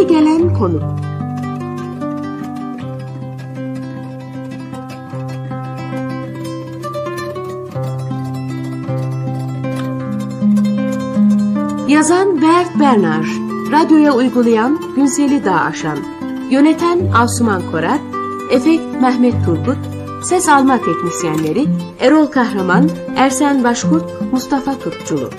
Gizli gelen konuk. Yazan Bert Bernard, radyoya uygulayan Günseli Dağaşan, yöneten Asuman Korat, efekt Mehmet Turgut, ses alma teknisyenleri Erol Kahraman, Ersen Başkurt, Mustafa Tutçulu.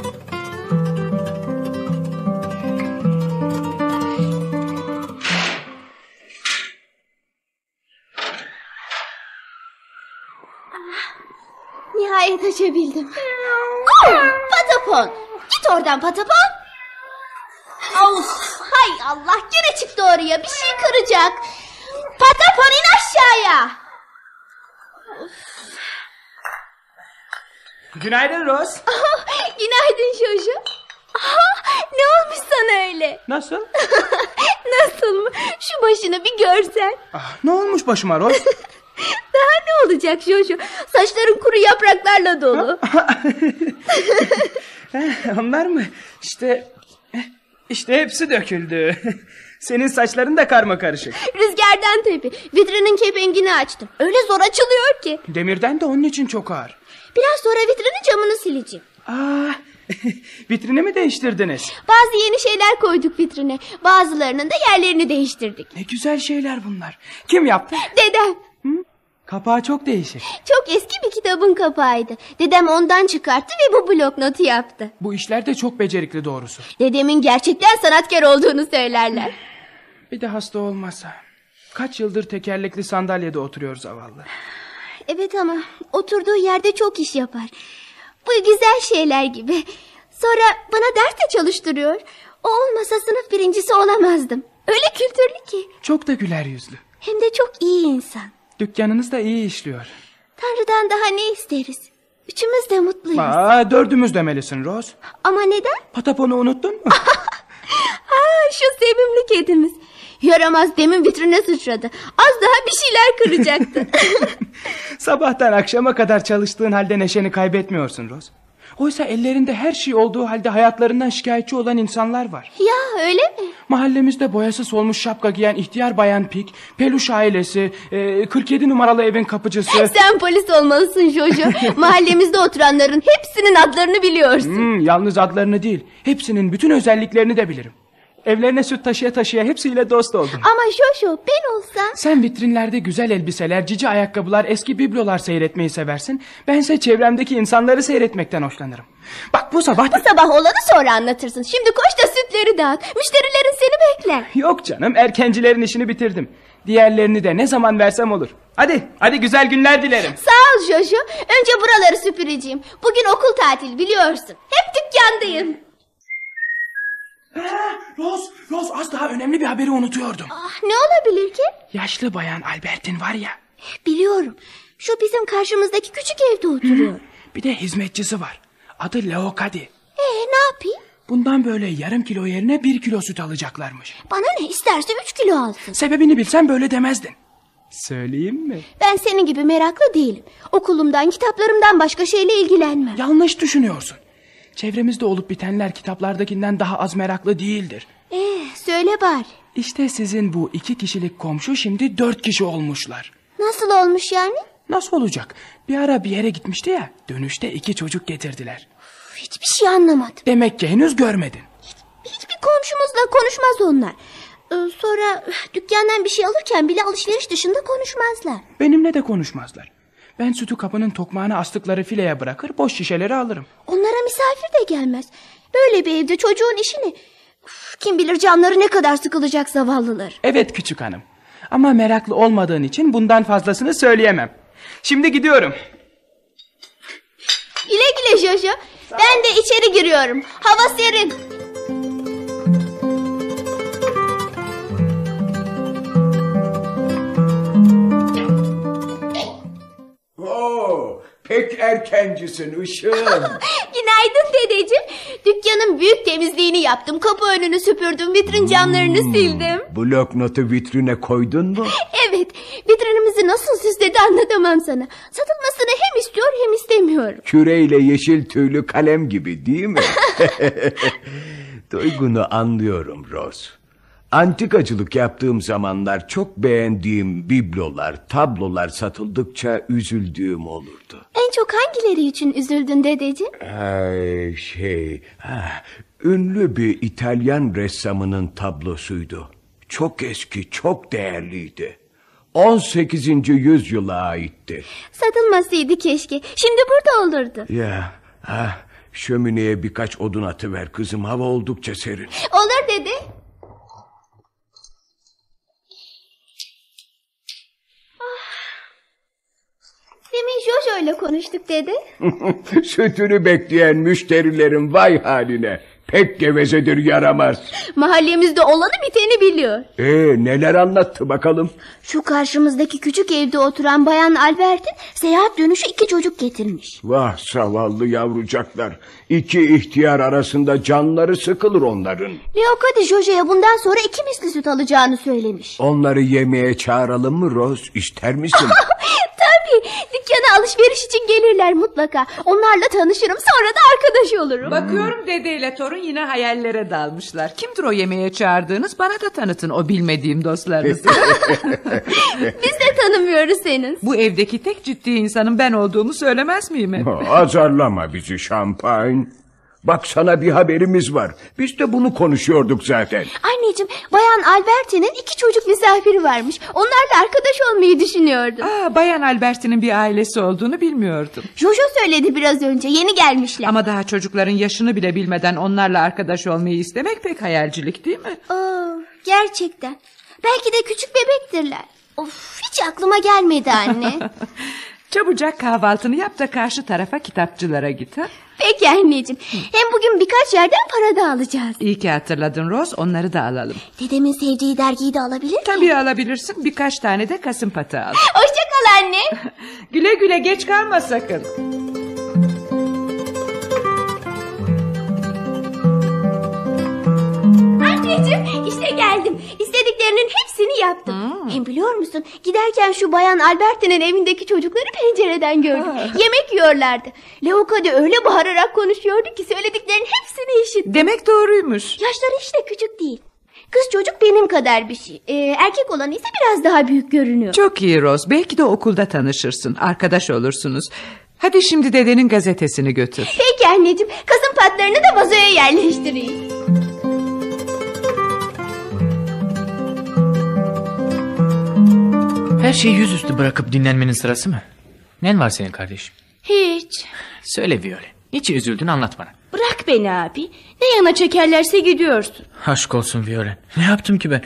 Açabildim. Oh, patapon. Git oradan patapon. Of, hay Allah gene çıktı oraya bir şey kıracak. Patapon in aşağıya. Günaydın Rose. Günaydın Jojo. Aha, ne olmuş sana öyle? Nasıl? Nasıl mı? Şu başını bir görsen. Ah, ne olmuş başıma Rose? Daha ne olacak Jojo? Saçların kuru yapraklarla dolu. Eh, Onlar mı? İşte işte hepsi döküldü. Senin saçların da karma karışık. Rüzgardan tabii. Vitrinin kepengini açtım. Öyle zor açılıyor ki. Demirden de onun için çok ağır. Biraz sonra vitrinin camını sileceğim. Aa, vitrini mi değiştirdiniz? Bazı yeni şeyler koyduk vitrine. Bazılarının da yerlerini değiştirdik. Ne güzel şeyler bunlar. Kim yaptı? Dedem. Kapağı çok değişik. Çok eski bir kitabın kapağıydı. Dedem ondan çıkarttı ve bu bloknotu yaptı. Bu işler de çok becerikli doğrusu. Dedemin gerçekten sanatkar olduğunu söylerler. Bir de hasta olmasa. Kaç yıldır tekerlekli sandalyede oturuyor zavallı. Evet ama oturduğu yerde çok iş yapar. Bu güzel şeyler gibi. Sonra bana ders de çalıştırıyor. O olmasa sınıf birincisi olamazdım. Öyle kültürlü ki. Çok da güler yüzlü. Hem de çok iyi insan. Dükkanınız da iyi işliyor. Tanrı'dan daha ne isteriz? Üçümüz de mutluyuz. Aa, dördümüz demelisin Rose. Ama neden? Pataponu unuttun mu? Ha, şu sevimli kedimiz. Yaramaz demin vitrine sıçradı. Az daha bir şeyler kıracaktı. Sabahtan akşama kadar çalıştığın halde neşeni kaybetmiyorsun Rose. Oysa ellerinde her şey olduğu halde hayatlarından şikayetçi olan insanlar var. ya öyle mi? Mahallemizde boyası solmuş şapka giyen ihtiyar bayan Pik, peluş ailesi, e, 47 numaralı evin kapıcısı... Sen polis olmalısın Jojo. Mahallemizde oturanların hepsinin adlarını biliyorsun. Hmm, yalnız adlarını değil, hepsinin bütün özelliklerini de bilirim. Evlerine süt taşıya taşıya hepsiyle dost oldum. Ama Jojo ben olsam... Sen vitrinlerde güzel elbiseler, cici ayakkabılar, eski biblolar seyretmeyi seversin. Bense çevremdeki insanları seyretmekten hoşlanırım. Bak bu sabah... Bu sabah olanı sonra anlatırsın. Şimdi koş da sütleri dağıt. Müşterilerin seni bekler. Yok canım erkencilerin işini bitirdim. Diğerlerini de ne zaman versem olur. Hadi, hadi güzel günler dilerim. Sağ ol Jojo. Önce buraları süpüreceğim. Bugün okul tatil biliyorsun. Hep dükkandayım. Rose, Rose az daha önemli bir haberi unutuyordum. Ah, ne olabilir ki? Yaşlı bayan Albert'in var ya. Biliyorum. Şu bizim karşımızdaki küçük evde oturuyor. Bir de hizmetçisi var. Adı Leokadi. Ee, ne yapayım? Bundan böyle yarım kilo yerine bir kilo süt alacaklarmış. Bana ne isterse üç kilo alsın. Sebebini bilsen böyle demezdin. Söyleyeyim mi? Ben senin gibi meraklı değilim. Okulumdan, kitaplarımdan başka şeyle ilgilenmem. Yanlış düşünüyorsun. Çevremizde olup bitenler kitaplardakinden daha az meraklı değildir. Ee, söyle bari. İşte sizin bu iki kişilik komşu şimdi dört kişi olmuşlar. Nasıl olmuş yani? Nasıl olacak? Bir ara bir yere gitmişti ya. Dönüşte iki çocuk getirdiler. Üf, Hiçbir şey anlamadım. Demek ki henüz görmedin. Hiçbir komşumuzla konuşmaz onlar. Ee, sonra dükkandan bir şey alırken bile alışveriş dışında konuşmazlar. Benimle de konuşmazlar. Ben sütü kapının tokmağına astıkları fileye bırakır boş şişeleri alırım. Onlara misafir de gelmez. Böyle bir evde çocuğun işini... Üf, Kim bilir canları ne kadar sıkılacak zavallılar. Evet küçük hanım. Ama meraklı olmadığın için bundan fazlasını söyleyemem. Şimdi gidiyorum. Güle güle Jojo. Ben de içeri giriyorum. Hava serin. Pek erkencisin ışığım. Günaydın dedeciğim. Dükkanın büyük temizliğini yaptım. Kapı önünü süpürdüm. Vitrin camlarını sildim. Bloknotu vitrine koydun mu? Evet. Vitrinimizi nasıl süsledi anlatamam sana. Satılmasını hem istiyor hem istemiyorum. Küreyle yeşil tüylü kalem gibi değil mi? Duygunu anlıyorum Rose. Antikacılık yaptığım zamanlar çok beğendiğim biblolar, tablolar satıldıkça üzüldüğüm olurdu. En çok hangileri için üzüldün dedeciğim? Ay, şey, ha, ünlü bir İtalyan ressamının tablosuydu. Çok eski, çok değerliydi. 18. yüzyıla aitti. Satılmasıydı keşke. Şimdi burada olurdu. Ya, ha, şömineye birkaç odun atıver kızım. Hava oldukça serin. Olur dede. Demin Jojo ile konuştuk dede. Sütünü bekleyen müşterilerin vay haline. Pek gevezedir yaramaz. Mahallemizde olanı biteni biliyor. Ee, neler anlattı bakalım? Şu karşımızdaki küçük evde oturan bayan Albert'in seyahat dönüşü iki çocuk getirmiş. Vah zavallı yavrucaklar. İki ihtiyar arasında canları sıkılır onların. Leokadi Jojo'ya bundan sonra iki misli süt alacağını söylemiş. Onları yemeğe çağıralım mı Rose? İster misin? Tabii dükkana alışveriş için gelirler mutlaka. Onlarla tanışırım sonra da arkadaş olurum. Bakıyorum dedeyle torun yine hayallere dalmışlar. Kimdir o yemeğe çağırdığınız? Bana da tanıtın o bilmediğim dostlarınızı. Biz de tanımıyoruz senin. Bu evdeki tek ciddi insanın ben olduğumu söylemez miyim? hep? Azarlama bizi şampanya. Bak sana bir haberimiz var. Biz de bunu konuşuyorduk zaten. Anneciğim bayan Alberti'nin iki çocuk misafiri varmış. Onlarla arkadaş olmayı düşünüyordum. Aa, Bayan Alberti'nin bir ailesi olduğunu bilmiyordum. Jojo söyledi biraz önce yeni gelmişler. Ama daha çocukların yaşını bile bilmeden onlarla arkadaş olmayı istemek pek hayalcilik değil mi? Aa, gerçekten. Belki de küçük bebektirler. Of hiç aklıma gelmedi anne. Çabucak kahvaltını yap da karşı tarafa kitapçılara git. Ha? Peki anneciğim. Hem bugün birkaç yerden para da alacağız. İyi ki hatırladın Rose onları da alalım. Dedemin sevdiği dergiyi de alabilir miyim? Tabii alabilirsin birkaç tane de kasım patı al. Hoşça kal anne. güle güle geç kalma sakın. Anneciğim işte geldim. İstediklerinin hepsini yaptım. Hem biliyor musun giderken şu bayan Alberti'nin evindeki çocukları pencereden gördüm. Yemek yiyorlardı. Leokadi öyle bağırarak konuşuyordu ki söylediklerinin hepsini işittim. Demek doğruymuş. Yaşları işte küçük değil. Kız çocuk benim kadar bir şey. Ee, erkek olan ise biraz daha büyük görünüyor. Çok iyi Rose. Belki de okulda tanışırsın. Arkadaş olursunuz. Hadi şimdi dedenin gazetesini götür. Peki anneciğim kasım patlarını da vazoya yerleştireyim. Her şeyi yüzüstü bırakıp dinlenmenin sırası mı? Nen var senin kardeşim? Hiç. Söyle Viyole. Niçin üzüldün anlat bana. Bırak beni abi. Ne yana çekerlerse gidiyorsun. Aşk olsun Viyole. Ne yaptım ki ben?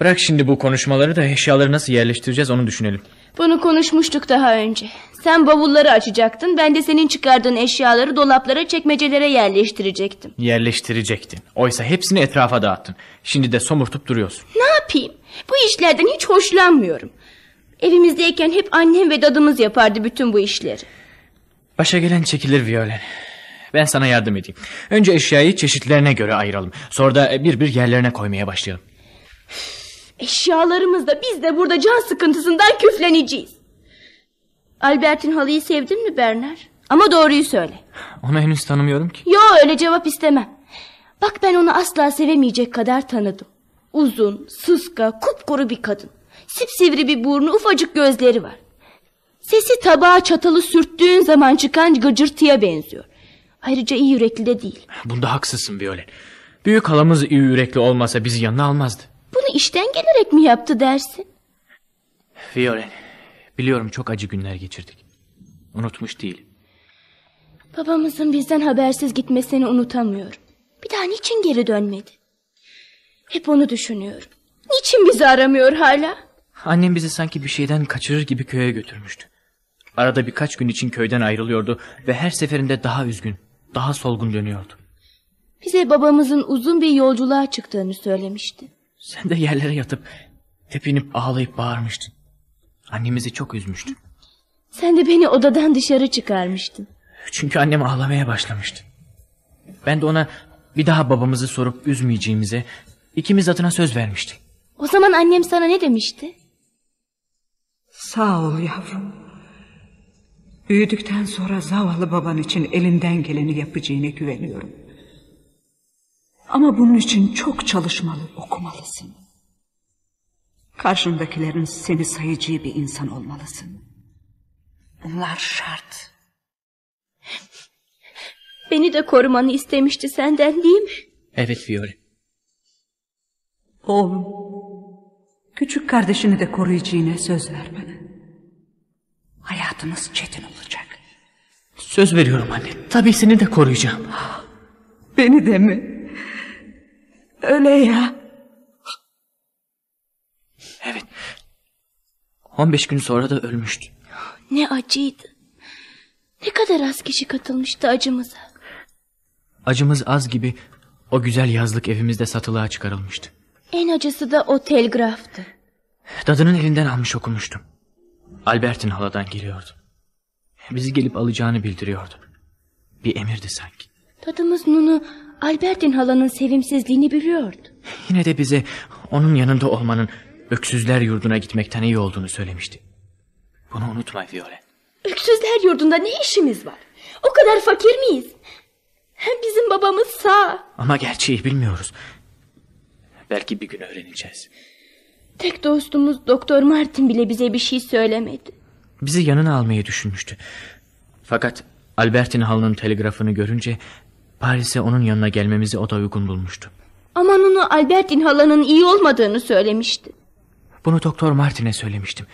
Bırak şimdi bu konuşmaları da eşyaları nasıl yerleştireceğiz onu düşünelim. Bunu konuşmuştuk daha önce. Sen bavulları açacaktın. Ben de senin çıkardığın eşyaları dolaplara çekmecelere yerleştirecektim. Yerleştirecektin. Oysa hepsini etrafa dağıttın. Şimdi de somurtup duruyorsun. Ne yapayım? Bu işlerden hiç hoşlanmıyorum. Evimizdeyken hep annem ve dadımız yapardı bütün bu işleri. Başa gelen çekilir Viyole. Ben sana yardım edeyim. Önce eşyayı çeşitlerine göre ayıralım. Sonra da bir bir yerlerine koymaya başlayalım. Eşyalarımızda biz de burada can sıkıntısından küfleneceğiz. Albert'in halıyı sevdin mi Berner? Ama doğruyu söyle. Onu henüz tanımıyorum ki. Yo öyle cevap istemem. Bak ben onu asla sevemeyecek kadar tanıdım. Uzun, sıska, kupkuru bir kadın. Sipsivri bir burnu, ufacık gözleri var. Sesi tabağa çatalı sürttüğün zaman çıkan gıcırtıya benziyor. Ayrıca iyi yürekli de değil. Bunda haksızsın Viyole. Büyük halamız iyi yürekli olmasa bizi yanına almazdı. Bunu işten gelerek mi yaptı dersin? Viyole. Biliyorum çok acı günler geçirdik. Unutmuş değilim. Babamızın bizden habersiz gitmesini unutamıyorum. Bir daha niçin geri dönmedi? Hep onu düşünüyorum. Niçin bizi aramıyor hala? Annem bizi sanki bir şeyden kaçırır gibi köye götürmüştü. Arada birkaç gün için köyden ayrılıyordu ve her seferinde daha üzgün, daha solgun dönüyordu. Bize babamızın uzun bir yolculuğa çıktığını söylemişti. Sen de yerlere yatıp tepinip ağlayıp bağırmıştın. Annemizi çok üzmüştü. Sen de beni odadan dışarı çıkarmıştın. Çünkü annem ağlamaya başlamıştı. Ben de ona bir daha babamızı sorup üzmeyeceğimize ikimiz adına söz vermiştim. O zaman annem sana ne demişti? Sağ ol yavrum. Büyüdükten sonra zavallı baban için elinden geleni yapacağına güveniyorum. Ama bunun için çok çalışmalı, okumalısın. Karşındakilerin seni sayıcı bir insan olmalısın. Bunlar şart. Beni de korumanı istemişti senden değil mi? Evet Fiore. Oğlum, küçük kardeşini de koruyacağına söz ver bana. Hayatımız çetin olacak. Söz veriyorum anne. Tabii seni de koruyacağım. Beni de mi? Öyle ya. Evet. 15 gün sonra da ölmüştü. Ne acıydı. Ne kadar az kişi katılmıştı acımıza. Acımız az gibi o güzel yazlık evimizde satılığa çıkarılmıştı. En acısı da o telgraftı. Dadının elinden almış okumuştum. Albert'in haladan geliyordu. Bizi gelip alacağını bildiriyordu. Bir emirdi sanki. Tadımız Nunu Albert'in halanın sevimsizliğini biliyordu. Yine de bize onun yanında olmanın öksüzler yurduna gitmekten iyi olduğunu söylemişti. Bunu unutma Viole. Öksüzler yurdunda ne işimiz var? O kadar fakir miyiz? Hem bizim babamız sağ. Ama gerçeği bilmiyoruz. Belki bir gün öğreneceğiz. Tek dostumuz Doktor Martin bile bize bir şey söylemedi. Bizi yanına almayı düşünmüştü. Fakat Albert'in halının telgrafını görünce Paris'e onun yanına gelmemizi o da uygun bulmuştu. Ama Nunu Albert'in halanın iyi olmadığını söylemişti. Bunu Doktor Martin'e söylemiştim.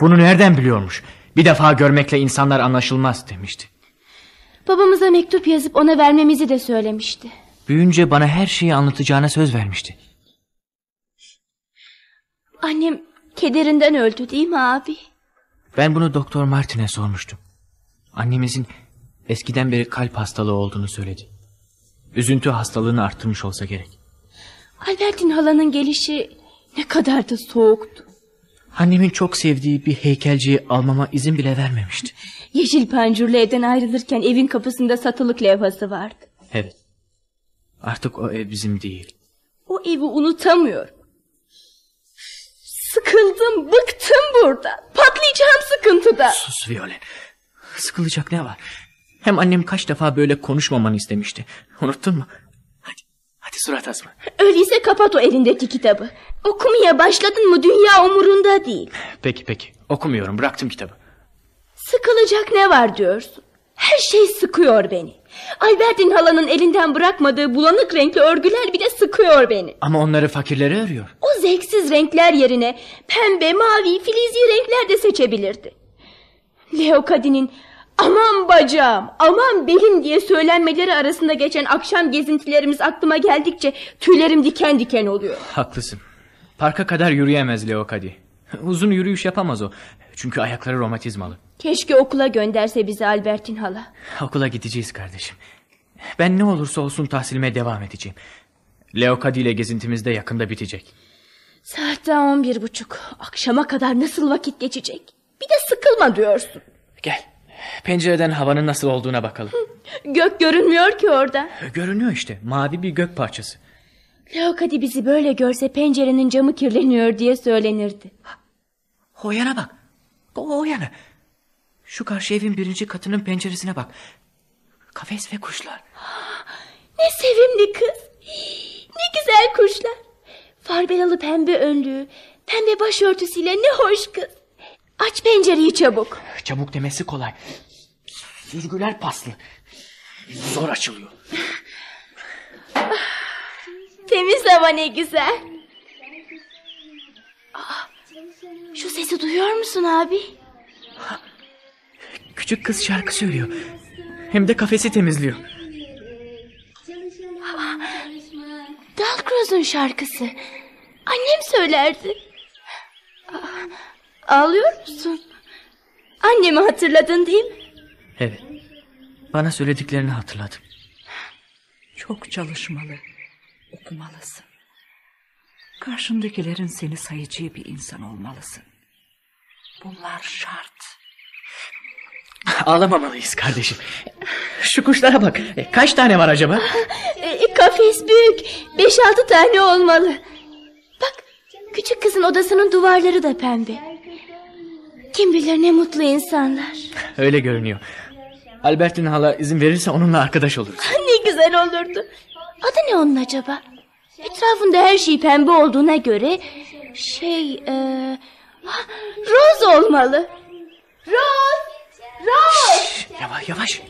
Bunu nereden biliyormuş? Bir defa görmekle insanlar anlaşılmaz demişti. Babamıza mektup yazıp ona vermemizi de söylemişti. Büyünce bana her şeyi anlatacağına söz vermişti. Annem kederinden öldü değil mi abi? Ben bunu Doktor Martin'e sormuştum. Annemizin eskiden beri kalp hastalığı olduğunu söyledi. Üzüntü hastalığını arttırmış olsa gerek. Albert'in halanın gelişi ne kadar da soğuktu. Annemin çok sevdiği bir heykelciyi almama izin bile vermemişti. Yeşil pancurlu evden ayrılırken evin kapısında satılık levhası vardı. Evet. Artık o ev bizim değil. O evi unutamıyorum. Sıkıldım, bıktım burada. Patlayacağım sıkıntıda. Sus Violet. Sıkılacak ne var? Hem annem kaç defa böyle konuşmamanı istemişti. Unuttun mu? Hadi, hadi surat asma. Öyleyse kapat o elindeki kitabı. Okumaya başladın mı dünya umurunda değil. Peki peki. Okumuyorum. Bıraktım kitabı. Sıkılacak ne var diyorsun? Her şey sıkıyor beni. Albert'in halanın elinden bırakmadığı bulanık renkli örgüler bile sıkıyor beni. Ama onları fakirlere örüyor. O zevksiz renkler yerine pembe, mavi, filizi renkler de seçebilirdi. Leokadinin aman bacağım, aman belim diye söylenmeleri arasında geçen akşam gezintilerimiz aklıma geldikçe tüylerim diken diken oluyor. Haklısın. Parka kadar yürüyemez Leokadi. Uzun yürüyüş yapamaz o. Çünkü ayakları romatizmalı. Keşke okula gönderse bizi Albert'in hala. Okula gideceğiz kardeşim. Ben ne olursa olsun tahsilime devam edeceğim. Leokadi ile gezintimiz de yakında bitecek. Saat daha on bir buçuk. Akşama kadar nasıl vakit geçecek? Bir de sıkılma diyorsun. Gel. Pencereden havanın nasıl olduğuna bakalım. Gök görünmüyor ki orada. Görünüyor işte. Mavi bir gök parçası. Leokadi bizi böyle görse pencerenin camı kirleniyor diye söylenirdi. O yana bak. O, o yana. Şu karşı evin birinci katının penceresine bak. Kafes ve kuşlar. Ne sevimli kız. Ne güzel kuşlar. Farbelalı pembe önlüğü, pembe başörtüsüyle ne hoş kız. Aç pencereyi çabuk. Çabuk demesi kolay. Sürgüler paslı. Zor açılıyor. Temiz hava ne güzel. Aa, şu sesi duyuyor musun abi? Küçük kız şarkı söylüyor. Hem de kafesi temizliyor. Dalcroze'un şarkısı. Annem söylerdi. Ağlıyor musun? Annemi hatırladın değil mi? Evet. Bana söylediklerini hatırladım. Çok çalışmalı, okumalısın. Karşındakilerin seni sayıcı bir insan olmalısın. Bunlar şart. Ağlamamalıyız kardeşim. Şu kuşlara bak. E, Kaç tane var acaba? E, kafes büyük. Beş altı tane olmalı. Bak küçük kızın odasının duvarları da pembe. Kim bilir ne mutlu insanlar. Öyle görünüyor. Albert'in hala izin verirse onunla arkadaş oluruz. Ne güzel olurdu. Adı ne onun acaba? Etrafında her şey pembe olduğuna göre Şey, e, ah, Rose olmalı. Rose! Rose! Yavaş yavaş.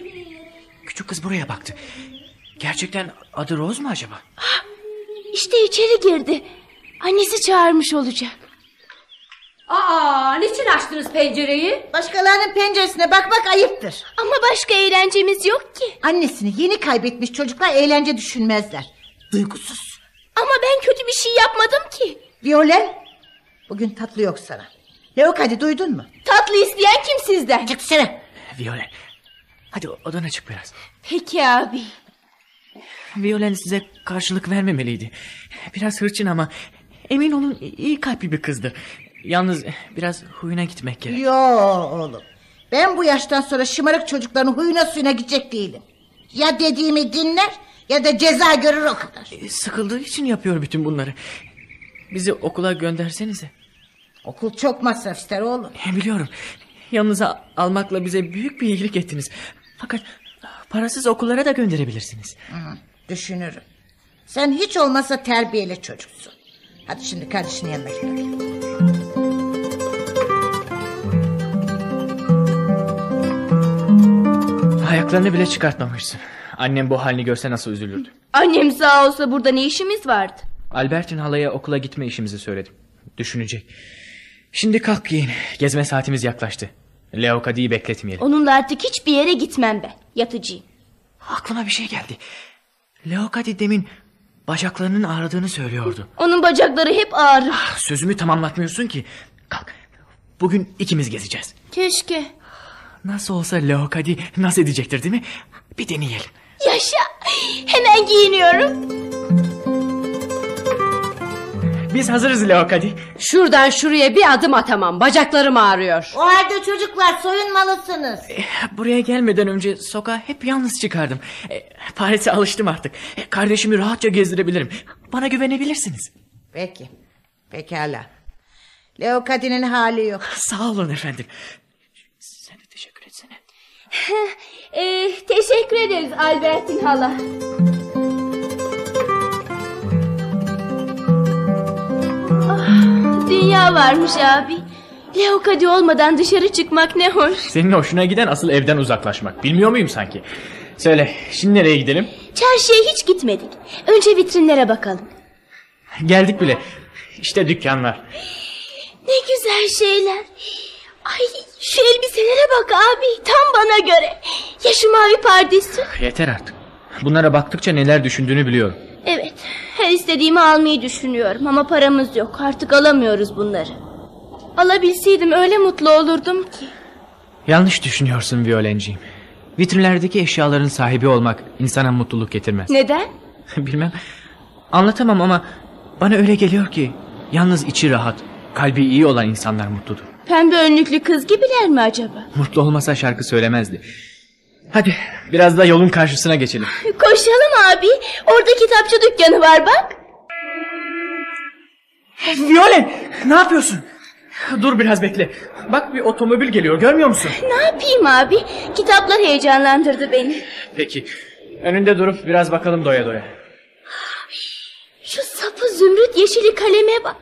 Küçük kız buraya baktı. Gerçekten adı Rose mu acaba? İşte içeri girdi. Annesi çağırmış olacak. Aa, niçin açtınız pencereyi? Başkalarının penceresine bakmak ayıptır. Ama başka eğlencemiz yok ki. Annesini yeni kaybetmiş çocuklar eğlence düşünmezler. Duygusuz. Ama ben kötü bir şey yapmadım ki. Violen, bugün tatlı yok sana. Leok hadi duydun mu? Tatlı isteyen kim sizden? Çık dışarı. Violen. Hadi odana çık biraz. Peki abi. Violen size karşılık vermemeliydi. Biraz hırçın ama emin olun iyi kalpli bir kızdı. Yalnız biraz huyuna gitmek gerek. Yo oğlum. Ben bu yaştan sonra şımarık çocukların huyuna suyuna gidecek değilim. Ya dediğimi dinler ya da ceza görür o kadar. E, Sıkıldığı için yapıyor bütün bunları. Bizi okula göndersenize. Okul çok masraf ister oğlum. Biliyorum. Yanınıza almakla bize büyük bir iyilik ettiniz. Fakat parasız okullara da gönderebilirsiniz. Hı, düşünürüm. Sen hiç olmazsa terbiyeli çocuksun. Hadi şimdi kardeşinin yanına gidelim. Ayaklarını bile çıkartmamışsın. Annem bu halini görse nasıl üzülürdü. Annem sağ olsa burada ne işimiz vardı? Albert'in halaya okula gitme işimizi söyledim. Düşünecek. Şimdi kalk giyin. Gezme saatimiz yaklaştı. Leokadi'yi bekletmeyelim. Onunla artık hiçbir yere gitmem ben. Yatıcıyım. Aklıma bir şey geldi. Leokadi demin bacaklarının ağrıdığını söylüyordu. Onun bacakları hep ağrır. Sözümü tamamlatmıyorsun ki. Kalk. Bugün ikimiz gezeceğiz. Keşke. Nasıl olsa Leokadi nasıl edecektir değil mi? Bir deneyelim. Yaşa. Hemen giyiniyorum. Biz hazırız Leokadi. Şuradan şuraya bir adım atamam. Bacaklarım ağrıyor. O halde çocuklar soyunmalısınız. Eh, Buraya gelmeden önce sokağa hep yalnız çıkardım. Eh, Paris'e alıştım artık. Eh, Kardeşimi rahatça gezdirebilirim. Bana güvenebilirsiniz. Peki. Pekala. Leokadi'nin hali yok. Sağ olun efendim. Sen de teşekkür etsene. Ee, teşekkür ederiz Albertin hala. Dünya varmış abi. Leokadi olmadan dışarı çıkmak ne hoş. Senin hoşuna giden asıl evden uzaklaşmak. Bilmiyor muyum sanki? Söyle şimdi nereye gidelim? Çarşıya hiç gitmedik. Önce vitrinlere bakalım. Geldik bile. İşte dükkanlar. Ne güzel şeyler. Ay şu elbiselere bak abi. Tam bana göre. Ya şu mavi pardesü. Yeter artık. Bunlara baktıkça neler düşündüğünü biliyorum. Evet. Her istediğimi almayı düşünüyorum ama paramız yok. Artık alamıyoruz bunları. Alabilseydim öyle mutlu olurdum ki. Yanlış düşünüyorsun Violenciğim. Vitrinlerdeki eşyaların sahibi olmak insana mutluluk getirmez. Neden? Bilmem. Anlatamam ama bana öyle geliyor ki yalnız içi rahat, kalbi iyi olan insanlar mutludur. Pembe önlüklü kız gibiler mi acaba? Mutlu olmasa şarkı söylemezdi. Hadi biraz da yolun karşısına geçelim. Koşalım abi. Orada kitapçı dükkanı var bak. Viole ne yapıyorsun? Dur biraz bekle. Bak bir otomobil geliyor görmüyor musun? Ne yapayım abi? Kitaplar heyecanlandırdı beni. Peki. Önünde durup biraz bakalım doya doya. Şu sapı zümrüt yeşili kaleme bak.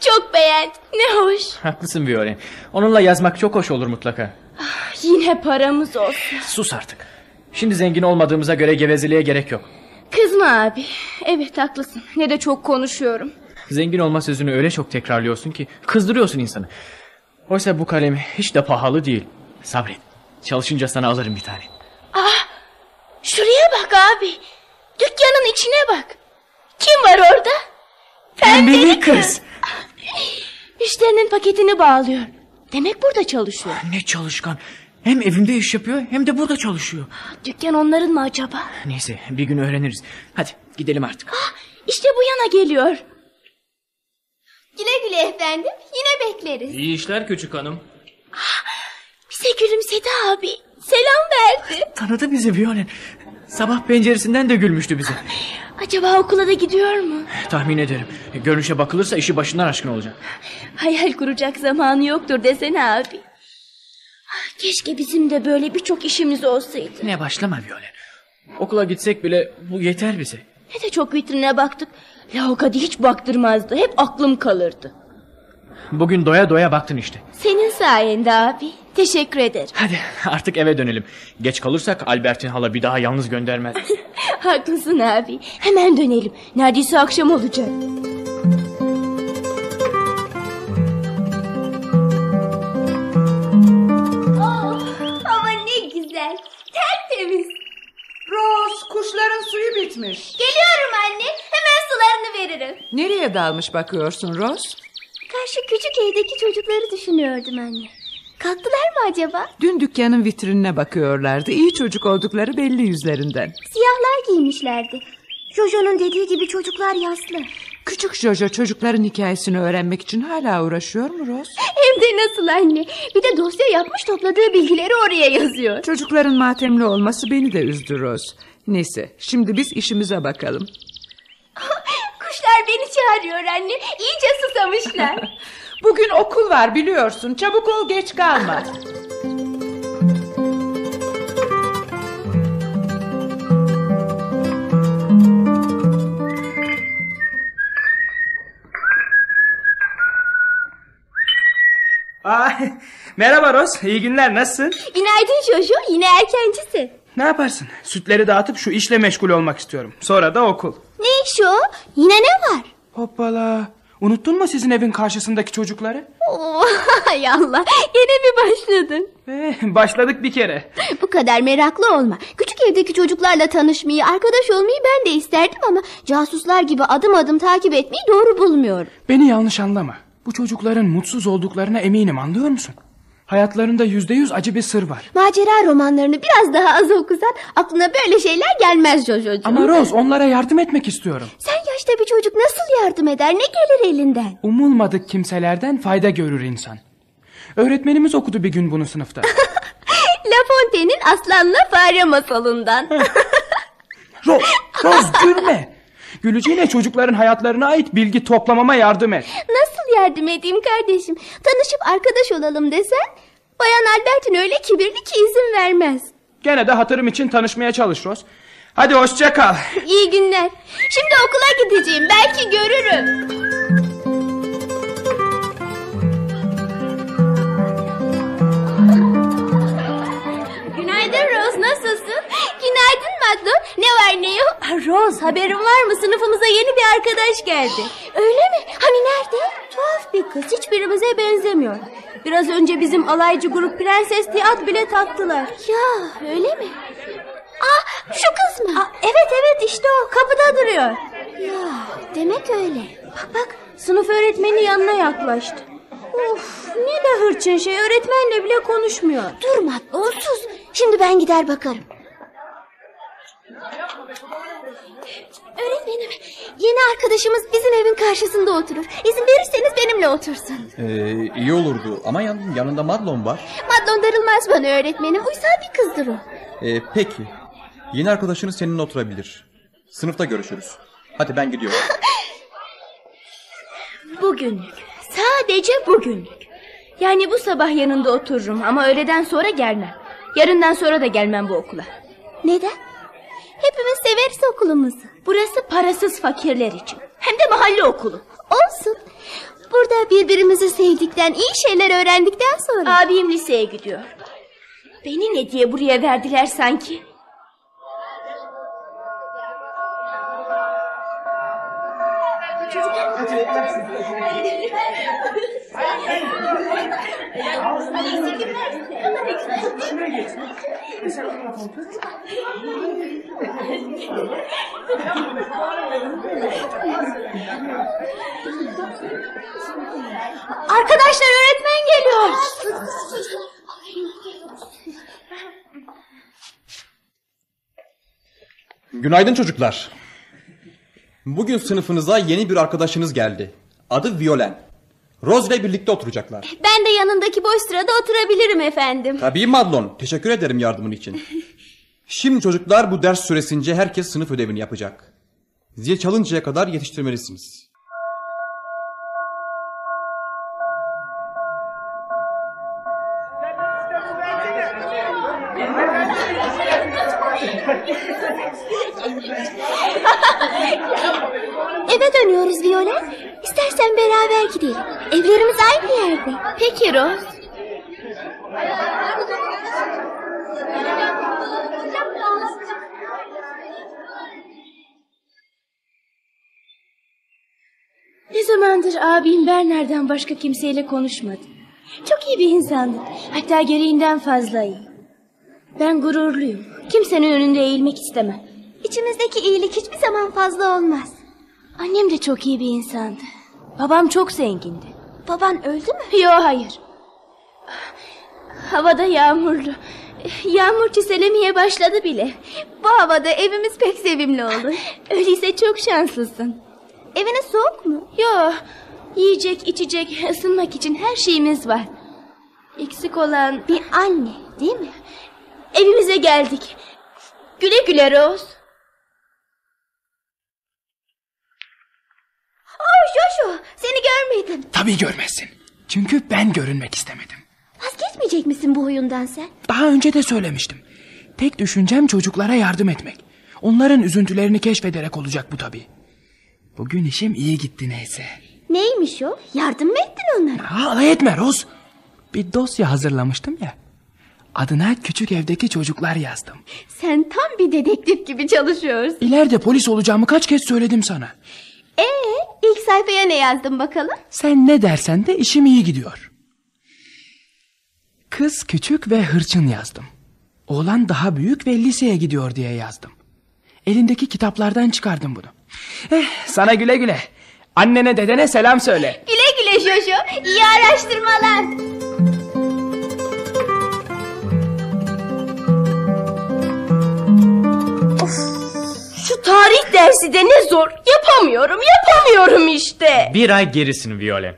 Çok beğendim. Ne hoş. Haklısın Viole. Onunla yazmak çok hoş olur mutlaka. Yine paramız olsun. Sus artık. Şimdi zengin olmadığımıza göre gevezeliğe gerek yok. Kızma abi. Evet haklısın. Ne de çok konuşuyorum. Zengin olma sözünü öyle çok tekrarlıyorsun ki kızdırıyorsun insanı. Oysa bu kalem hiç de pahalı değil. Sabret. Çalışınca sana alırım bir tane. Ah, şuraya bak abi. Dükkanın içine bak. Kim var orada? Pembeli kız. Müşterinin paketini bağlıyor. Demek burada çalışıyor. Ne çalışkan. Hem evimde iş yapıyor hem de burada çalışıyor. Dükkan onların mı acaba? Neyse bir gün öğreniriz. Hadi gidelim artık. Ah, işte bu yana geliyor. Güle güle efendim. Yine bekleriz. İyi işler küçük hanım. Bize gülümsedi abi. Selam verdi. Tanıdı bizi Violen. Sabah penceresinden de gülmüştü bize. Acaba okula da gidiyor mu? Tahmin ederim. Görünüşe bakılırsa işi başından aşkın olacak. Hayal kuracak zamanı yoktur desene abi. Keşke bizim de böyle birçok işimiz olsaydı. Ne başlama Violen. Okula gitsek bile bu yeter bize. Ne de çok vitrine baktık. Laukadi hiç baktırmazdı. Hep aklım kalırdı. Bugün doya doya baktın işte. Senin sayende abi. Teşekkür ederim. Hadi artık eve dönelim. Geç kalırsak Albertin hala bir daha yalnız göndermez. Haklısın abi. Hemen dönelim. Neredeyse akşam olacak. Güzel. Tertemiz. Rose kuşların suyu bitmiş. Geliyorum anne. Hemen sularını veririm. Nereye dalmış bakıyorsun Rose? Karşı küçük evdeki çocukları düşünüyordum anne. Kalktılar mı acaba? Dün dükkanın vitrinine bakıyorlardı. İyi çocuk oldukları belli yüzlerinden. Siyahlar giymişlerdi. Jojo'nun dediği gibi çocuklar yaslı. Küçük Jojo çocukların hikayesini öğrenmek için hala uğraşıyor mu Rose? Hem de nasıl anne. Bir de dosya yapmış topladığı bilgileri oraya yazıyor. Çocukların matemli olması beni de üzdü Rose. Neyse şimdi biz işimize bakalım. Kuşlar beni çağırıyor anne. İyice susamışlar. Bugün okul var biliyorsun. Çabuk ol geç kalma. Aa, merhaba Ros, iyi günler, nasılsın? Günaydın Jojo. Yine erkencisin. Ne yaparsın? Sütleri dağıtıp şu işle meşgul olmak istiyorum. Sonra da okul. Ne iş o? Yine ne var? Hoppala. Unuttun mu sizin evin karşısındaki çocukları? Oh, hay Allah. Yine mi başladın? Eh, başladık bir kere. Bu kadar meraklı olma. Küçük evdeki çocuklarla tanışmayı, arkadaş olmayı ben de isterdim ama casuslar gibi adım adım takip etmeyi doğru bulmuyorum. Beni yanlış anlama. Bu çocukların mutsuz olduklarına eminim anlıyor musun? Hayatlarında yüzde yüz acı bir sır var. Macera romanlarını biraz daha az okusan aklına böyle şeyler gelmez Jojocuğum. Ama Rose onlara yardım etmek istiyorum. Sen yaşta bir çocuk nasıl yardım eder? Ne gelir elinden? Umulmadık kimselerden fayda görür insan. Öğretmenimiz okudu bir gün bunu sınıfta. La Fontaine'in aslanla fare masalından. Rose, Rose gülme. Güleceğine çocukların hayatlarına ait bilgi toplamama yardım et. Nasıl yardım edeyim kardeşim? Tanışıp arkadaş olalım desen... Bayan Albertin öyle kibirli ki izin vermez. Gene de hatırım için tanışmaya çalış Rose. Hadi hoşça kal. İyi günler. Şimdi okula gideceğim. Belki görürüm. Günaydın Rose. Nasılsın? Günaydın Magnum. Ne var ne yok? Rose haberin var mı? Sınıfımıza yeni bir arkadaş geldi. Öyle mi? Hani nerede? Tuhaf bir kız. Hiçbirimize benzemiyor. Biraz önce bizim alaycı grup Prenses diye ad bile taktılar. Ya öyle mi? Aa, şu kız mı? evet evet işte o kapıda duruyor. Ya demek öyle. Bak bak sınıf öğretmeni yanına yaklaştı. Of ne de hırçın şey öğretmenle bile konuşmuyor. Durma onsuz. Şimdi ben gider bakarım. Öğretmenim yeni arkadaşımız bizim evin karşısında oturur. İzin verirseniz benimle otursun. Ee, iyi olurdu ama yan, yanında Madlon var. Madlon darılmaz bana öğretmenim. Uysal bir kızdır o. Ee, peki. Yeni arkadaşınız seninle oturabilir. Sınıfta görüşürüz. Hadi ben gidiyorum. Bugünlük. Sadece bugünlük. Yani bu sabah yanında otururum ama öğleden sonra gelmem. Yarından sonra da gelmem bu okula. Neden? Hepimiz severiz okulumuzu. Burası parasız fakirler için. Hem de mahalle okulu. Olsun. Burada birbirimizi sevdikten, iyi şeyler öğrendikten sonra. Abim liseye gidiyor. Beni ne diye buraya verdiler sanki? Arkadaşlar öğretmen geliyor. Günaydın çocuklar. Bugün sınıfınıza yeni bir arkadaşınız geldi. Adı Violen. Rose ile birlikte oturacaklar. Ben de yanındaki boş sırada oturabilirim efendim. Tabii Madlon. Teşekkür ederim yardımın için. Şimdi çocuklar bu ders süresince herkes sınıf ödevini yapacak. Zil çalıncaya kadar yetiştirmelisiniz. Eve dönüyoruz Violet. İstersen beraber gidelim. Evlerimiz aynı yerde. Peki Rose. Ne zamandır abim Bernard'dan başka kimseyle konuşmadı. Çok iyi bir insandı. Hatta gereğinden fazla iyi. Ben gururluyum. Kimsenin önünde eğilmek istemem. İçimizdeki iyilik hiçbir zaman fazla olmaz. Annem de çok iyi bir insandı. Babam çok zengindi. Baban öldü mü? Yok hayır. Havada yağmurlu. Yağmur çiselemeye başladı bile. Bu havada evimiz pek sevimli olur. Öyleyse çok şanslısın. Eviniz soğuk mu? Yok. Yiyecek, içecek, ısınmak için her şeyimiz var. Eksik olan Bir anne değil mi? evimize geldik. Güle güle Rose. Oh Joshua seni görmedim. Tabii görmezsin. Çünkü ben görünmek istemedim. Vazgeçmeyecek misin bu huyundan sen? Daha önce de söylemiştim. Tek düşüncem çocuklara yardım etmek. Onların üzüntülerini keşfederek olacak bu tabii. Bugün işim iyi gitti neyse. Neymiş o? Yardım mı ettin onlara? Ha, alay etme Roz. Bir dosya hazırlamıştım ya. Adına küçük evdeki çocuklar yazdım. Sen tam bir dedektif gibi çalışıyorsun. İleride polis olacağımı kaç kez söyledim sana. Ee, ilk sayfaya ne yazdın bakalım? Sen ne dersen de işim iyi gidiyor. Kız küçük ve hırçın yazdım. Oğlan daha büyük ve liseye gidiyor diye yazdım. Elindeki kitaplardan çıkardım bunu. Eh, sana güle güle. Annene dedene selam söyle. Güle güle Joshua. İyi araştırmalar. Şu tarih dersi de ne zor. Yapamıyorum, yapamıyorum işte. Bir ay gerisin Viole.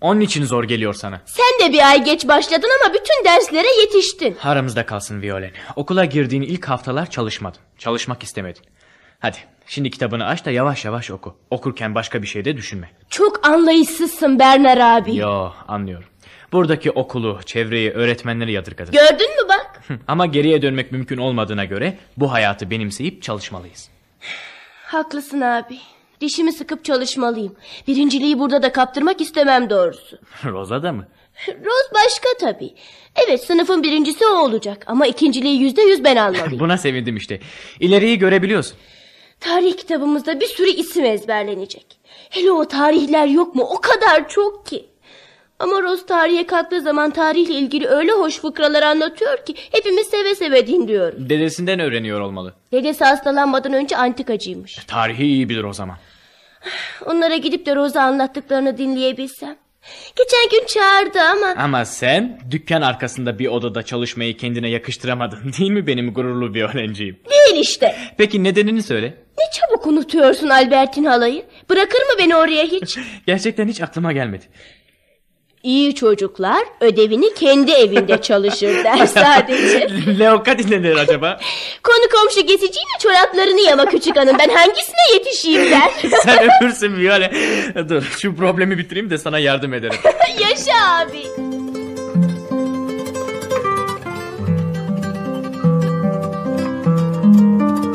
Onun için zor geliyor sana. Sen de bir ay geç başladın ama bütün derslere yetiştin. Aramızda kalsın Viole. Okula girdiğin ilk haftalar çalışmadın. Çalışmak istemedin. Hadi şimdi kitabını aç da yavaş yavaş oku. Okurken başka bir şey de düşünme. Çok anlayışsızsın Berner abi. Yo anlıyorum. Buradaki okulu, çevreyi, öğretmenleri yadırgadın. Gördün mü bak? Ama geriye dönmek mümkün olmadığına göre bu hayatı benimseyip çalışmalıyız. Haklısın abi. Dişimi sıkıp çalışmalıyım. Birinciliği burada da kaptırmak istemem doğrusu. Roza da mı? Rose başka tabii. Evet sınıfın birincisi o olacak. Ama ikinciliği yüzde yüz ben almalıyım. Buna sevindim işte. İleriyi görebiliyorsun. Tarih kitabımızda bir sürü isim ezberlenecek. Hele o tarihler yok mu? O kadar çok ki. Ama Rose tarihe kalktığı zaman tarihle ilgili öyle hoş fıkralar anlatıyor ki hepimiz seve seve dinliyoruz. Dedesinden öğreniyor olmalı. Dedesi hastalanmadan önce antikacıymış. Tarihi iyi bilir o zaman. Onlara gidip de Rose'a anlattıklarını dinleyebilsem. Geçen gün çağırdı ama... Ama sen dükkan arkasında bir odada çalışmayı kendine yakıştıramadın değil mi benim gururlu bir öğrenciyim? Değil işte. Peki nedenini söyle. Ne çabuk unutuyorsun Albert'in halayı. Bırakır mı beni oraya hiç? Gerçekten hiç aklıma gelmedi. İyi çocuklar ödevini kendi evinde çalışır der sadece. Leokadi ne der acaba? Konu komşu geçiciyle çoraplarını yama küçük hanım. Ben hangisine yetişeyim der. Sen öpürsün Viyole. Dur şu problemi bitireyim de sana yardım ederim. Yaşa abi.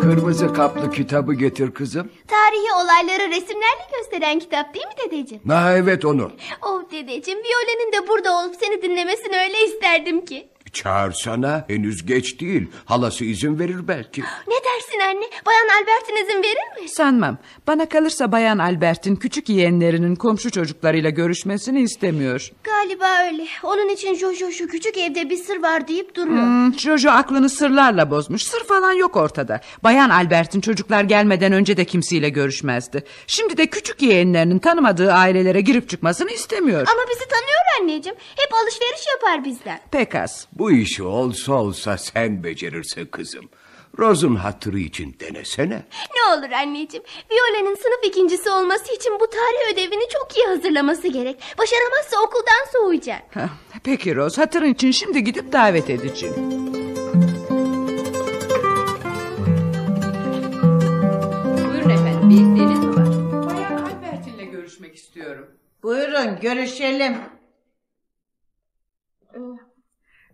Kırmızı kaplı kitabı getir kızım. Tarihi olayları resimlerle gösteren kitap değil mi dedeciğim? Ha evet onu. Oh dedeciğim Viole'nin de burada olup seni dinlemesini öyle isterdim ki. Çağırsana henüz geç değil. Halası izin verir belki. Ne dersin anne? Bayan Albert'in izin verir mi? Sanmam. Bana kalırsa Bayan Albert'in küçük yeğenlerinin komşu çocuklarıyla görüşmesini istemiyor. Galiba öyle. Onun için Jojo şu küçük evde bir sır var deyip duruyor. Hmm, Jojo aklını sırlarla bozmuş. Sır falan yok ortada. Bayan Albert'in çocuklar gelmeden önce de kimseyle görüşmezdi. Şimdi de küçük yeğenlerinin tanımadığı ailelere girip çıkmasını istemiyor. Ama bizi tanıyor anneciğim. Hep alışveriş yapar bizden. Pek az. Bu işi olsa olsa sen becerirsin kızım. Rose'un hatırı için denesene. Ne olur anneciğim. Viole'nin sınıf ikincisi olması için bu tarih ödevini çok iyi hazırlaması gerek. Başaramazsa okuldan soğuyacak. Heh, Peki Rose hatırın için şimdi gidip davet edeceğim. Buyurun efendim bir isteğiniz mi var? Bayan Albertin'le görüşmek istiyorum. Buyurun görüşelim.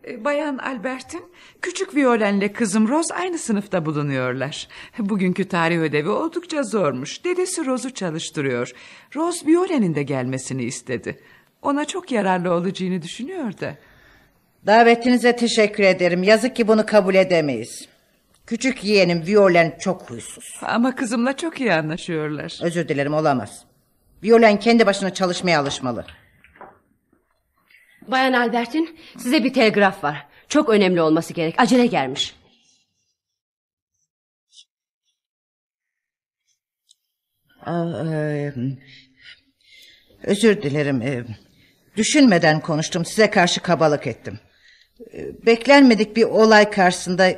E, Bayan Albert'in küçük Violen'le kızım Rose aynı sınıfta bulunuyorlar. Bugünkü tarih ödevi oldukça zormuş. Dedesi Rose'u çalıştırıyor. Rose Violen'in de gelmesini istedi. Ona çok yararlı olacağını düşünüyor da. Davetinize teşekkür ederim. Yazık ki bunu kabul edemeyiz. Küçük yeğenim Violen çok huysuz. Ama kızımla çok iyi anlaşıyorlar. Özür dilerim olamaz. Violen kendi başına çalışmaya alışmalı. Bayan Albert'in size bir telgraf var. Çok önemli olması gerek. Acele gelmiş. Aa, e, özür dilerim. e, düşünmeden konuştum. Size karşı kabalık ettim. E, beklenmedik bir olay karşısında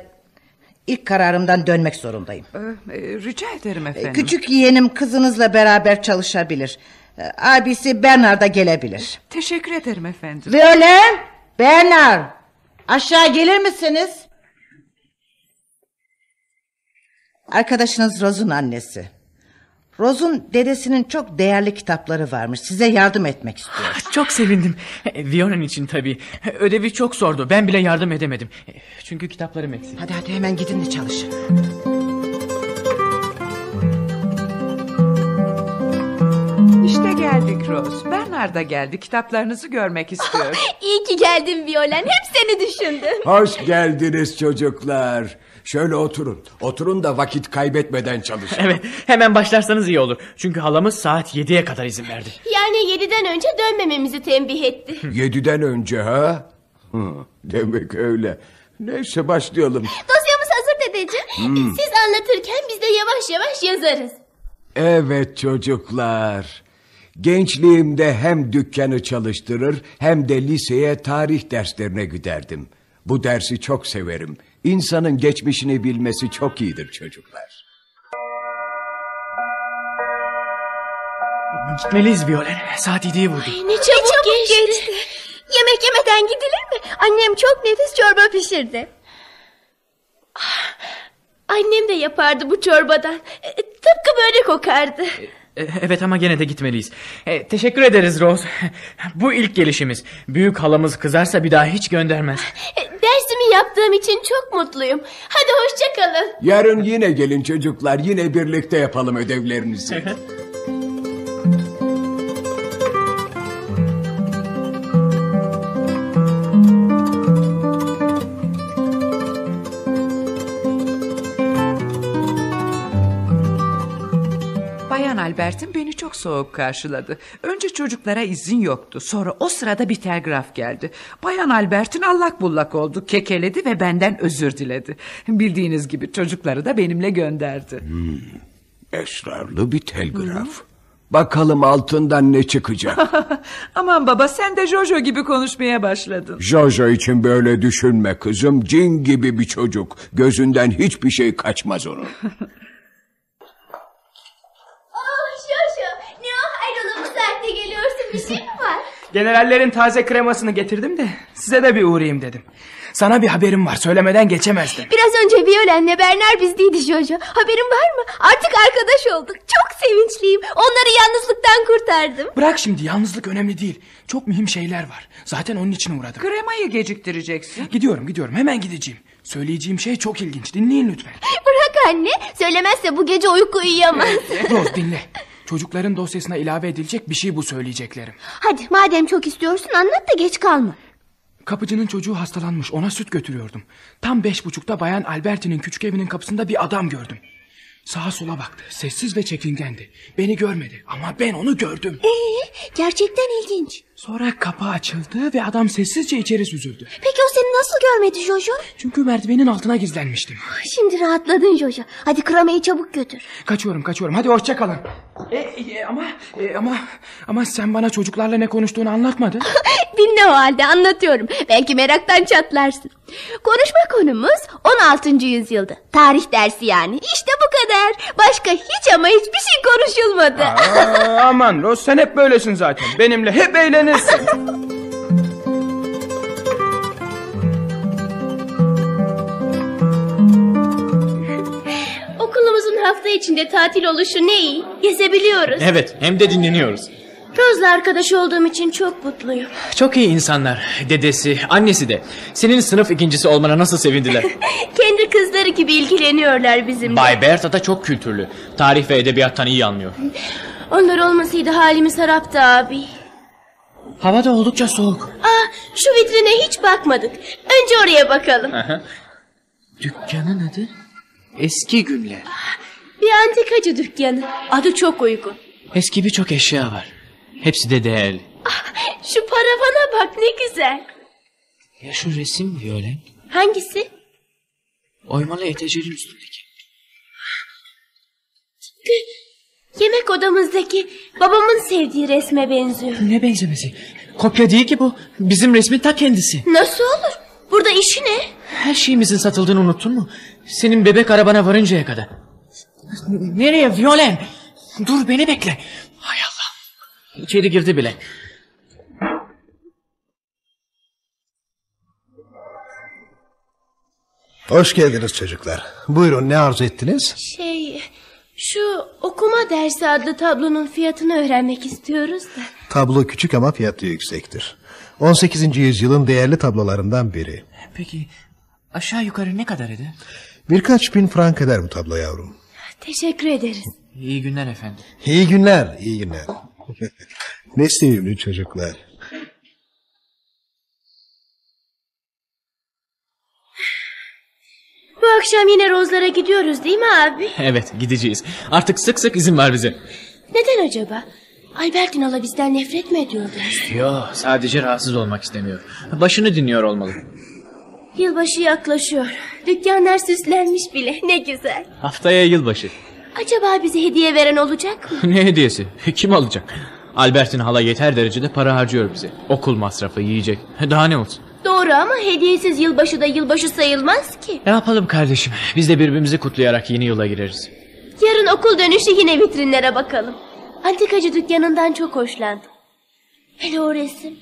ilk kararımdan dönmek zorundayım. E, rica ederim efendim. Küçük yeğenim kızınızla beraber çalışabilir. E, Abisi Bernard da gelebilir. Teşekkür ederim efendim. Violin, Bernard. Aşağı gelir misiniz? Arkadaşınız Rose'un annesi. Rose'un dedesinin çok değerli kitapları varmış. Size yardım etmek istiyor. Çok sevindim. Violen için tabii. Ödevi çok zordu. Ben bile yardım edemedim. Çünkü kitaplarım eksik. Hadi hadi hemen gidin de çalışın. İşte geldik Rose. Bernard da geldi. Kitaplarınızı görmek istiyor. İyi ki geldin Violen. Hep seni düşündüm. Hoş geldiniz çocuklar. Şöyle oturun. Oturun da vakit kaybetmeden çalışın. Evet hemen başlarsanız iyi olur. Çünkü halamız saat 7'ye kadar izin verdi. Yani yediden önce dönmememizi tembih etti. Yediden önce ha? Hı, demek öyle. Neyse başlayalım. Dosyamız hazır dedeciğim. Hmm. Siz anlatırken biz de yavaş yavaş yazarız. Evet çocuklar. Gençliğimde hem dükkanı çalıştırır hem de liseye tarih derslerine giderdim. Bu dersi çok severim. İnsanın geçmişini bilmesi çok iyidir çocuklar. Gitmeliyiz Violen. Saat 7'yi vurdu. Ne çabuk, geçti. Yemek yemeden gidilir mi? Annem çok nefis çorba pişirdi. Ah, Annem de yapardı bu çorbadan. E, Tıpkı böyle kokardı. E, Evet ama gene de gitmeliyiz. E, teşekkür ederiz Rose. Bu ilk gelişimiz. Büyük halamız kızarsa bir daha hiç göndermez. E, Dersimi yaptığım için çok mutluyum. Hadi hoşça kalın. Yarın yine gelin çocuklar. Yine birlikte yapalım ödevlerinizi. Albert'in beni çok soğuk karşıladı. Önce çocuklara izin yoktu. Sonra o sırada bir telgraf geldi. Bayan Albert'in allak bullak oldu. Kekeledi ve benden özür diledi. Bildiğiniz gibi çocukları da benimle gönderdi. Esrarlı bir telgraf. Bakalım altından ne çıkacak. Aman baba sen de Jojo gibi konuşmaya başladın. Jojo için böyle düşünme kızım. Cin gibi bir çocuk. Gözünden hiçbir şey kaçmaz onun. bir şey mi var? Generallerin taze kremasını getirdim de size de bir uğrayayım dedim. Sana bir haberim var söylemeden geçemezdim. Biraz önce Violen'le Bernard bizdeydi Jojo. Haberin var mı? Artık arkadaş olduk. Çok sevinçliyim. Onları yalnızlıktan kurtardım. Bırak şimdi yalnızlık önemli değil. Çok mühim şeyler var. Zaten onun için uğradım. Kremayı geciktireceksin. Gidiyorum gidiyorum hemen gideceğim. Söyleyeceğim şey çok ilginç dinleyin lütfen. Bırak anne. Söylemezse bu gece uyku uyuyamaz. Rose dinle. Çocukların dosyasına ilave edilecek bir şey bu söyleyeceklerim. Hadi madem çok istiyorsun anlat da geç kalma. Kapıcının çocuğu hastalanmış ona süt götürüyordum. Tam beş buçukta bayan Alberti'nin küçük evinin kapısında bir adam gördüm. Sağa sola baktı sessiz ve çekingendi. Beni görmedi ama ben onu gördüm. Ee, gerçekten ilginç. Sonra kapı açıldı ve adam sessizce içeri süzüldü. Peki o seni nasıl görmedi Jojo? Çünkü merdivenin altına gizlenmiştim. Şimdi rahatladın Jojo. Hadi kremayı çabuk götür. Kaçıyorum kaçıyorum hadi hoşça kalın. E, e, ama e, ama ama sen bana çocuklarla ne konuştuğunu anlatmadın. Dinle o halde anlatıyorum. Belki meraktan çatlarsın. Konuşma konumuz 16. yüzyılda. Tarih dersi yani. İşte bu kadar. Başka hiç ama hiçbir şey konuşulmadı. Aa, aman Rose sen hep böylesin zaten. Benimle hep eğlenirsin. Okulumuzun hafta içinde tatil oluşu ne iyi. Gezebiliyoruz. Evet hem de dinleniyoruz. Rose'la arkadaş olduğum için çok mutluyum. Çok iyi insanlar. Dedesi, annesi de. Senin sınıf ikincisi olmana nasıl sevindiler. Kendi kızları gibi ilgileniyorlar bizimle. Bay Bertha da çok kültürlü. Tarih ve edebiyattan iyi anlıyor. Onlar olmasaydı halimiz haraptı abi. Hava da oldukça soğuk. Aa, şu vitrine hiç bakmadık. Önce oraya bakalım. Aha. Dükkanın adı Eski Günler. Bir antikacı dükkanı. Adı çok uygun. Eski birçok eşya var. Hepsi de değerli. Şu paravana bak ne güzel. Ya şu resim Violen? Hangisi? Oymalı etecerin üstündeki. Yemek odamızdaki babamın sevdiği resme benziyor. Ne benzemesi? Kopya değil ki bu. Bizim resmin ta kendisi. Nasıl olur? Burada işi ne? Her şeyimizin satıldığını unuttun mu? Senin bebek arabana varıncaya kadar. Nereye Violen? Dur beni bekle. Hay Allah. İçeri girdi bile. Hoş geldiniz çocuklar. Buyurun ne arzu ettiniz? Şey, şu okuma dersi adlı tablonun fiyatını öğrenmek istiyoruz da. Tablo küçük ama fiyatı yüksektir. 18. yüzyılın değerli tablolarından biri. Peki aşağı yukarı ne kadar eder? Birkaç bin frank eder bu tablo yavrum. Teşekkür ederiz. İyi günler efendim. İyi günler, iyi günler. ne sevimli çocuklar. Akşam yine Rozlara gidiyoruz değil mi abi? Evet gideceğiz. Artık sık sık izin var bize. Neden acaba? Albertinola bizden nefret mi ediyordu? Yo sadece rahatsız olmak istemiyor. Başını dinliyor olmalı. Yılbaşı yaklaşıyor. Dükkanlar süslenmiş bile. Ne güzel. Haftaya yılbaşı. Acaba bize hediye veren olacak mı? ne hediyesi? Kim alacak? Albert'in hala yeter derecede para harcıyor bize. Okul masrafı, yiyecek. Daha ne olsun? Doğru ama hediyesiz yılbaşı da yılbaşı sayılmaz ki. Ne yapalım kardeşim? Biz de birbirimizi kutlayarak yeni yıla gireriz. Yarın okul dönüşü yine vitrinlere bakalım. Antikacı dükkanından çok hoşlandım. Hele o resim.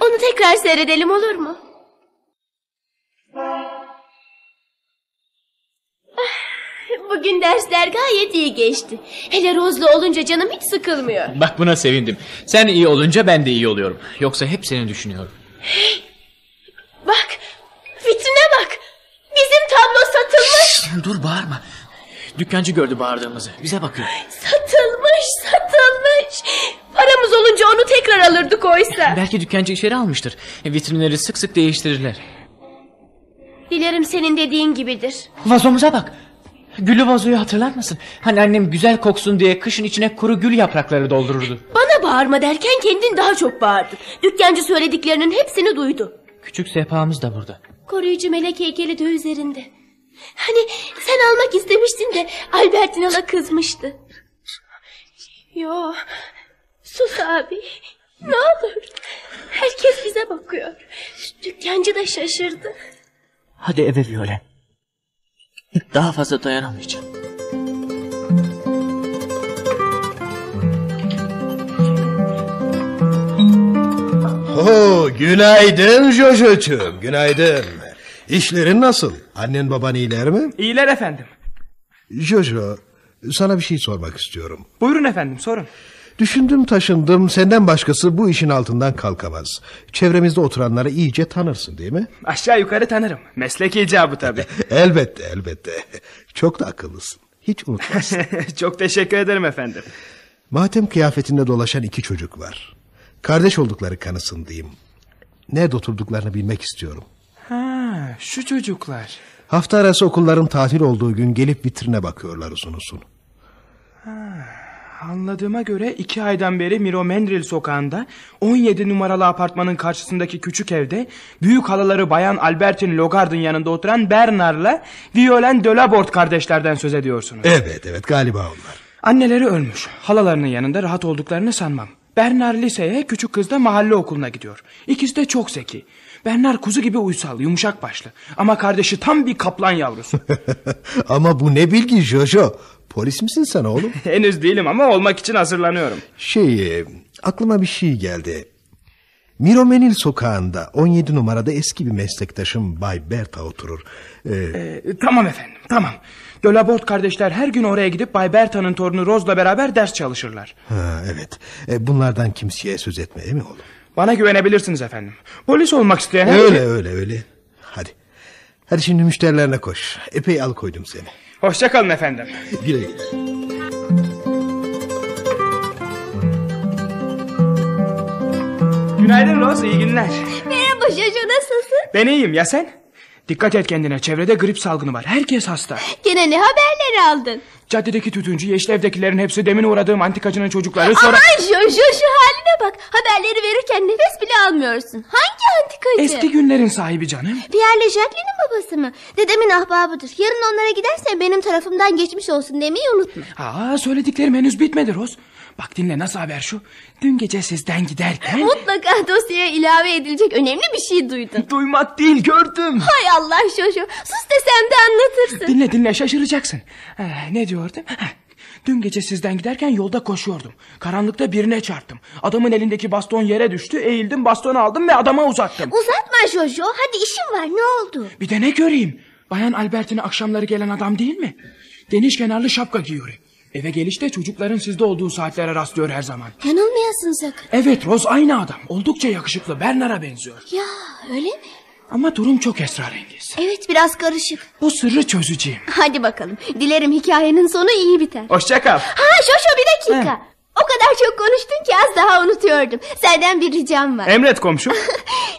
Onu tekrar seyredelim olur mu? Ah, Bugün dersler gayet iyi geçti. Hele Rozlu olunca canım hiç sıkılmıyor. Bak buna sevindim. Sen iyi olunca ben de iyi oluyorum. Yoksa hep seni düşünüyorum. Bak, vitrine bak. Bizim tablo satılmış. Dur bağırma. Dükkancı gördü bağırdığımızı. Bize bakıyor. Satılmış, satılmış. Paramız olunca onu tekrar alırdık oysa. Belki dükkancı içeri almıştır. Vitrinleri sık sık değiştirirler. Dilerim senin dediğin gibidir. Vazomuza bak. Güllü vazoyu hatırlar mısın? Hani annem güzel koksun diye kışın içine kuru gül yaprakları doldururdu. Bana bağırma derken kendin daha çok bağırdın. Dükkancı söylediklerinin hepsini duydu. Küçük sehpamız da burada. Koruyucu melek heykeli de üzerinde. Hani sen almak istemiştin de Albertinala kızmıştı. Yo, sus abi. Ne olur. Herkes bize bakıyor. Dükkancı da şaşırdı. Hadi eve Violen. Daha fazla dayanamayacağım. Oo, günaydın Jojo'cuğum, günaydın. İşlerin nasıl? Annen baban iyiler mi? İyiler efendim. Jojo, sana bir şey sormak istiyorum. Buyurun efendim sorun. Düşündüm taşındım senden başkası bu işin altından kalkamaz. Çevremizde oturanları iyice tanırsın değil mi? Aşağı yukarı tanırım. Meslek icabı tabii. elbette elbette. Çok da akıllısın. Hiç unutmazsın. Çok teşekkür ederim efendim. Matem kıyafetinde dolaşan iki çocuk var. Kardeş oldukları kanısındayım. Nerede oturduklarını bilmek istiyorum. Ha, şu çocuklar. Hafta arası okulların tatil olduğu gün gelip vitrine bakıyorlar uzun uzun. Ha, anladığıma göre iki aydan beri Miro Mendril sokağında 17 numaralı apartmanın karşısındaki küçük evde büyük halaları bayan Albertine Logard'ın yanında oturan Bernard'la Violen Delaborde kardeşlerden söz ediyorsunuz. Evet evet galiba onlar. Anneleri ölmüş. Halalarının yanında rahat olduklarını sanmam. Bernard liseye, küçük kız da mahalle okuluna gidiyor. İkisi de çok zeki. Bernard kuzu gibi uysal, yumuşak başlı. Ama kardeşi tam bir kaplan yavrusu. ama bu ne bilgi Jojo? Polis misin sen oğlum? Henüz değilim ama olmak için hazırlanıyorum. Şey, aklıma bir şey geldi. Miromenil sokağında 17 numarada eski bir meslektaşım Bay Berta oturur. Ee, Ee, tamam efendim tamam. Delabort kardeşler her gün oraya gidip Bay Berta'nın torunu Rose'la beraber ders çalışırlar. ha, evet. Ee, bunlardan kimseye söz etme değil mi oğlum? Bana güvenebilirsiniz efendim. Polis olmak isteyen... her- Öyle öyle öyle. Hadi. Hadi şimdi müşterilerine koş. Epey al koydum seni. Hoşçakalın efendim. Güle güle. Günaydın Rose iyi günler. Merhaba Jojo nasılsın? Ben iyiyim ya sen? Dikkat et kendine çevrede grip salgını var. Herkes hasta. Gene ne haberler aldın? Caddedeki tütüncü yeşil evdekilerin hepsi demin uğradığım antikacının çocukları sonra... Aman Jojo şu haline bak. Haberleri verirken nefes bile almıyorsun. Hangi antikacı? Eski günlerin sahibi canım. Pierre'le Jacqueline'in babası mı? Dedemin ahbabıdır. Yarın onlara gidersen benim tarafımdan geçmiş olsun demeyi unutma. Aa söylediklerim henüz bitmedi Rose. Bak dinle nasıl haber şu. Dün gece sizden giderken... Mutlaka dosyaya ilave edilecek önemli bir şey duydun. Duymak değil gördüm. Hay Allah Jojo. Sus desem de anlatırsın. Dinle dinle şaşıracaksın. Ha, ne diyordum? Ha, Dün gece sizden giderken yolda koşuyordum. Karanlıkta birine çarptım. Adamın elindeki baston yere düştü. Eğildim bastonu aldım ve adama uzattım. Uzatma Jojo. Hadi işim var ne oldu? Bir de ne göreyim? Bayan Albertine akşamları gelen adam değil mi? Geniş kenarlı şapka giyiyor. Eve gelişte çocukların sizde olduğu saatlere rastlıyor her zaman. Yanılmayasın sakın. Evet Rose aynı adam. Oldukça yakışıklı. Bernard'a benziyor. Ya öyle mi? Ama durum çok esrarengiz. Evet biraz karışık. Bu sırrı çözeceğim. Hadi bakalım. Dilerim hikayenin sonu iyi biter. Hoşça kal. Ha Jojo bir dakika. O kadar çok konuştun ki az daha unutuyordum. Senden bir ricam var. Emret komşu.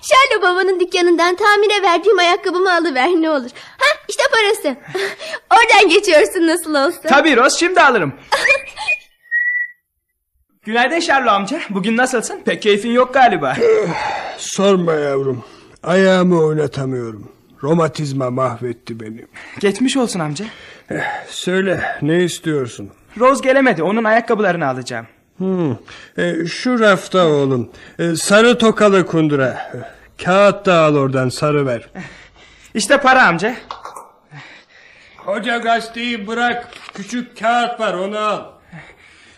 Şarlo babanın dükkanından tamire verdiğim ayakkabımı alıver ne olur. Ha işte parası. Oradan geçiyorsun nasıl olsa. Tabii Rose şimdi alırım. Günaydın Şerlo amca. Bugün nasılsın? Pek keyfin yok galiba. Sorma yavrum. Ayağımı oynatamıyorum. Romatizma mahvetti beni. Geçmiş olsun amca. Söyle ne istiyorsun? Rose gelemedi. Onun ayakkabılarını alacağım. Hmm. E, şu rafta oğlum. E, sarı tokalı kundura. Kağıt da al oradan sarı ver. İşte para amca. Koca gazeteyi bırak. Küçük kağıt var onu al.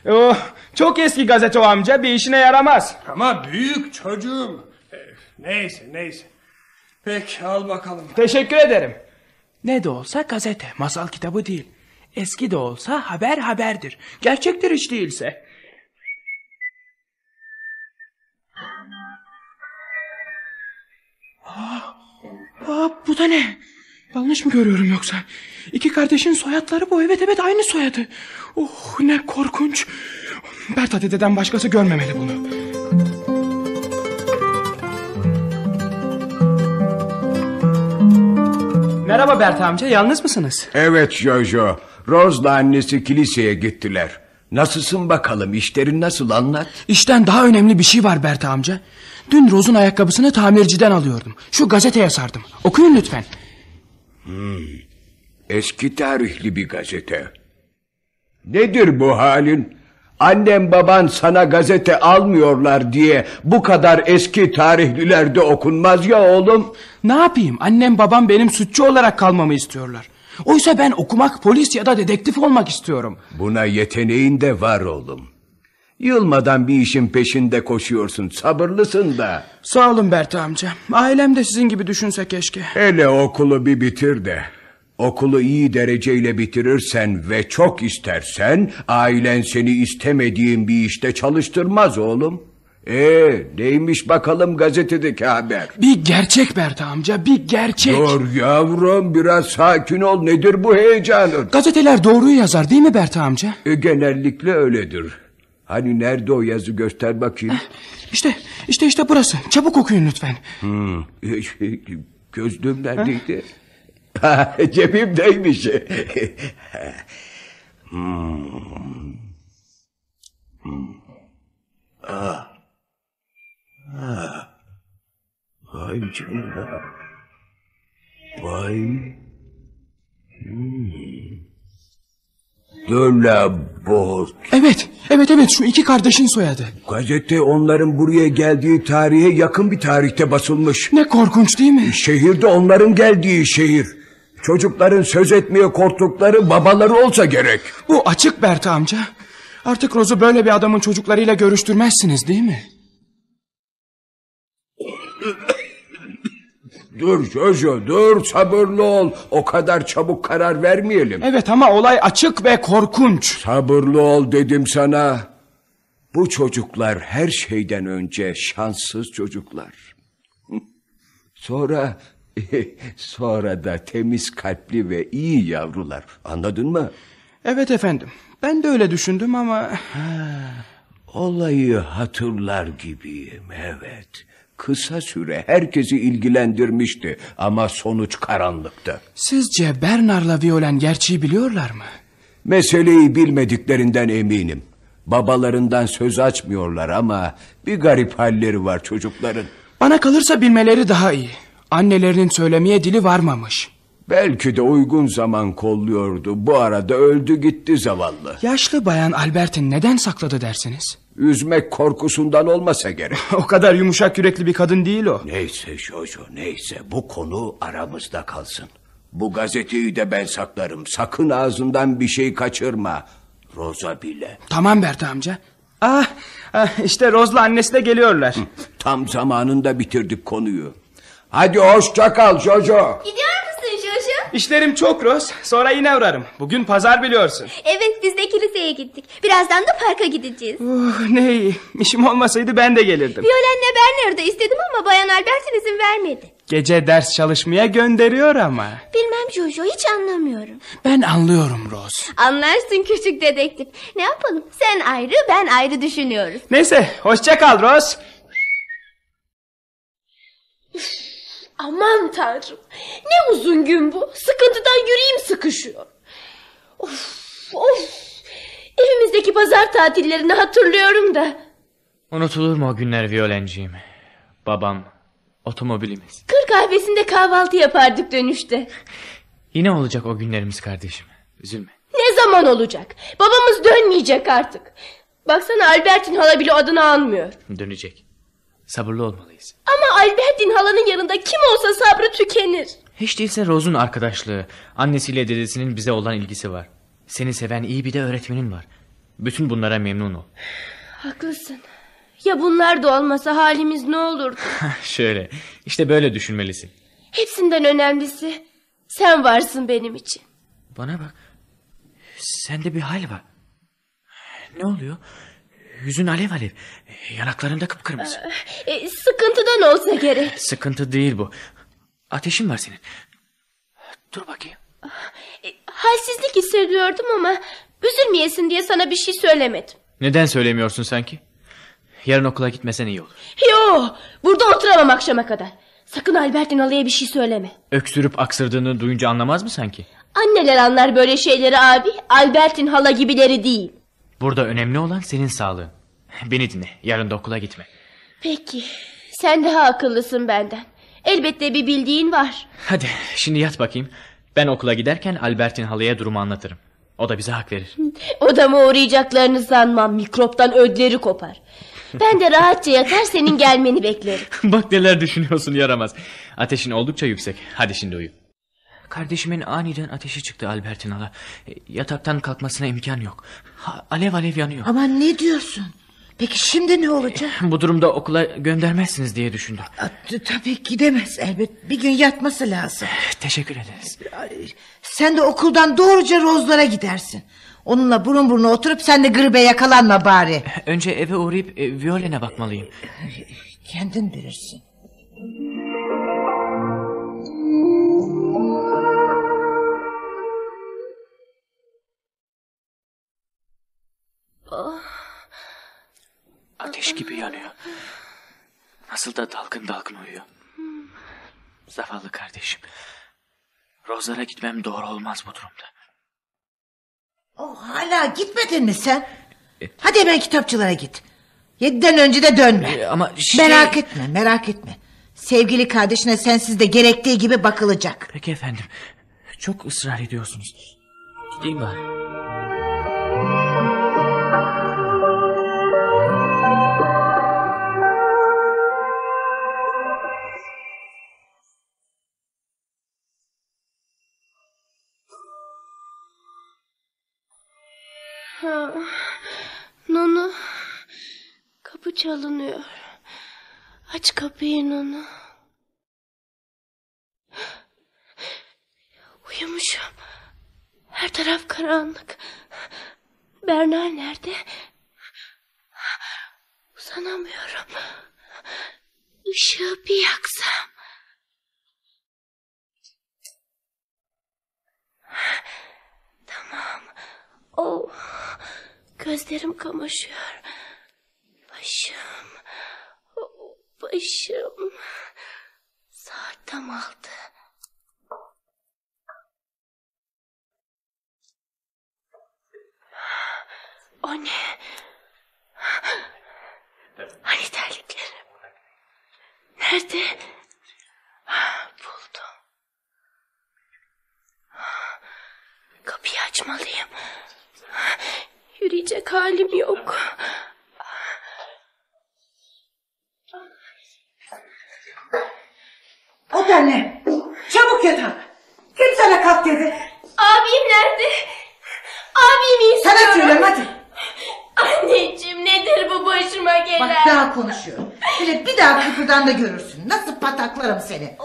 Oh, çok eski gazete o amca. Bir işine yaramaz. Ama büyük çocuğum. E, neyse neyse. Peki al bakalım. Teşekkür ederim. Ne de olsa gazete, masal kitabı değil. Eski de olsa haber haberdir. Gerçektir hiç değilse. Aa, aa, bu da ne? Yanlış mı görüyorum yoksa? İki kardeşin soyadları bu. Evet evet aynı soyadı. Oh ne korkunç. Berta dededen başkası görmemeli bunu. Merhaba Berta amca yalnız mısınız? Evet Jojo. Rose'la annesi kiliseye gittiler. Nasılsın bakalım işlerin nasıl anlat. İşten daha önemli bir şey var Berta amca. Dün Rose'un ayakkabısını tamirciden alıyordum. Şu gazeteye sardım. Okuyun lütfen. Hmm. Eski tarihli bir gazete. Nedir bu halin? Annem baban sana gazete almıyorlar diye bu kadar eski tarihlilerde okunmaz ya oğlum. Ne yapayım? Annem babam benim suçlu olarak kalmamı istiyorlar. Oysa ben okumak, polis ya da dedektif olmak istiyorum. Buna yeteneğin de var oğlum. Yılmadan bir işin peşinde koşuyorsun. Sabırlısın da. Sağ olun Berta amca. Ailem de sizin gibi düşünse keşke. Hele okulu bir bitir de. Okulu iyi dereceyle bitirirsen ve çok istersen... ...ailen seni istemediğin bir işte çalıştırmaz oğlum. Ee, neymiş bakalım gazetedeki haber? Bir gerçek Berta amca, bir gerçek. Dur yavrum biraz sakin ol. Nedir bu heyecanın? Gazeteler doğruyu yazar değil mi Berta amca? E, genellikle öyledir. Hani nerede o yazı göster bakayım. İşte, işte işte burası. Çabuk okuyun lütfen. Hmm. Gözlüğüm neredeydi? Ha, cebimdeymiş. hmm. Hmm. Ah. Ah. Vay canına. Vay. Hmm. De la Bort. Evet, evet evet şu iki kardeşin soyadı. Gazete onların buraya geldiği tarihe yakın bir tarihte basılmış. Ne korkunç değil mi? Şehirde onların geldiği şehir. Çocukların söz etmeye korktukları babaları olsa gerek. Bu açık Berta amca. Artık Rose'u böyle bir adamın çocuklarıyla görüştürmezsiniz değil mi? Dur Jojo dur sabırlı ol. O kadar çabuk karar vermeyelim. Evet ama olay açık ve korkunç. Sabırlı ol dedim sana. Bu çocuklar her şeyden önce şanssız çocuklar. Sonra sonra da temiz kalpli ve iyi yavrular. Anladın mı? Evet efendim. Ben de öyle düşündüm ama... Olayı hatırlar gibiyim evet. Kısa süre herkesi ilgilendirmişti ama sonuç karanlıktı. Sizce Bernard'la Violen gerçeği biliyorlar mı? Meseleyi bilmediklerinden eminim. Babalarından söz açmıyorlar ama bir garip halleri var çocukların. Bana kalırsa bilmeleri daha iyi. Annelerinin söylemeye dili varmamış. Belki de uygun zaman kolluyordu. Bu arada öldü gitti zavallı. Yaşlı bayan Albert'in neden sakladı dersiniz? Üzmek korkusundan olmasa gerek. o kadar yumuşak yürekli bir kadın değil o. Neyse Jojo neyse bu konu aramızda kalsın. Bu gazeteyi de ben saklarım. Sakın ağzından bir şey kaçırma. Roza bile. Tamam Bert amca. Ah, ah işte Roz'la annesi de geliyorlar. Tam zamanında bitirdik konuyu. Hadi hoşça kal Jojo. Gidiyor? İşlerim çok Roz. Sonra yine uğrarım. Bugün pazar biliyorsun. Evet biz de kiliseye gittik. Birazdan da parka gideceğiz. Uh, ne iyi. İşim olmasaydı ben de gelirdim. Violen'le Bernard'ı istedim ama Bayan Albert'in izin vermedi. Gece ders çalışmaya gönderiyor ama. Bilmem Jojo hiç anlamıyorum. Ben anlıyorum Roz. Anlarsın küçük dedektif. Ne yapalım sen ayrı ben ayrı düşünüyoruz. Neyse hoşça kal Roz. Aman tanrım. Ne uzun gün bu. Sıkıntıdan yüreğim sıkışıyor. Of of. Evimizdeki pazar tatillerini hatırlıyorum da. Unutulur mu o günler Violenciğim? Babam, otomobilimiz. Kır kahvesinde kahvaltı yapardık dönüşte. Yine olacak o günlerimiz kardeşim. Üzülme. Ne zaman olacak? Babamız dönmeyecek artık. Baksana Albert'in hala bile adını anmıyor. Dönecek. Sabırlı olmalıyız. Ama Albert'in halanın yanında kim olsa sabrı tükenir. Hiç değilse Rose'un arkadaşlığı, annesiyle dedesinin bize olan ilgisi var. Seni seven iyi bir de öğretmenin var. Bütün bunlara memnun ol. Haklısın. Ya bunlar da olmasa halimiz ne olurdu? Şöyle, işte böyle düşünmelisin. Hepsinden önemlisi sen varsın benim için. Bana bak. Sende bir hal var. Ne oluyor? Yüzün alev alev. Yanaklarında kıpkırmızı. E, sıkıntıdan olsa gerek. Sıkıntı değil bu. Ateşin var senin. Dur bakayım. E, halsizlik hissediyordum ama üzülmeyesin diye sana bir şey söylemedim. Neden söylemiyorsun sanki? Yarın okula gitmesen iyi olur. Yo, burada oturamam akşama kadar. Sakın Albert'in halaya bir şey söyleme. Öksürüp aksırdığını duyunca anlamaz mı sanki? Anneler anlar böyle şeyleri abi. Albert'in hala gibileri değil. Burada önemli olan senin sağlığın. Beni dinle. Yarın da okula gitme. Peki. Sen daha akıllısın benden. Elbette bir bildiğin var. Hadi şimdi yat bakayım. Ben okula giderken Albert'in halaya durumu anlatırım. O da bize hak verir. Odama uğrayacaklarını sanmam. Mikroptan ödleri kopar. Ben de rahatça yatar senin gelmeni beklerim. Bak neler düşünüyorsun yaramaz. Ateşin oldukça yüksek. Hadi şimdi uyu. Kardeşimin aniden ateşi çıktı Albert'in hala. E, Yataktan kalkmasına imkan yok. Ha, alev alev yanıyor. Aman ne diyorsun? Peki şimdi ne olacak? Bu durumda okula göndermezsiniz diye düşündüm. Tabii gidemez elbet. Bir gün yatması lazım. Teşekkür ederiz. Sen de okuldan doğruca Rozlara gidersin. Onunla burun buruna oturup sen de gribe yakalanma bari. Önce eve uğrayıp e, Violen'e bakmalıyım. Kendin bilirsin. Ateş gibi yanıyor. Nasıl da dalgın dalgın uyuyor. Zavallı kardeşim. Rozlara gitmem doğru olmaz bu durumda. Oh, hala gitmedin mi sen? Hadi hemen kitapçılara git. Yediden önce de dönme. E, ama şey- Merak etme merak etme. Sevgili kardeşine sensiz de gerektiği gibi bakılacak. Peki efendim. Çok ısrar ediyorsunuz. Gideyim bari. Ha, Nunu. Kapı çalınıyor. Aç kapıyı Nunu. Uyumuşum. Her taraf karanlık. Bernal nerede? Uzanamıyorum. Işığı bir yaksam. Tamam. Oh, gözlerim kamaşıyor. Başım. Oh, başım. Saat tam altı. O ne? Hani terliklerim? Nerede? Buldum. Kapıyı açmalıyım. Yürüyecek halim yok. O da ne? Çabuk yatağa. Kim sana kalk dedi? Abim nerede? Abimi istiyorum. Sana söylüyorum hadi. Anneciğim nedir bu başıma gelen? Bak daha konuşuyor. Hele bir daha kıpırdan da görürsün. Nasıl pataklarım seni.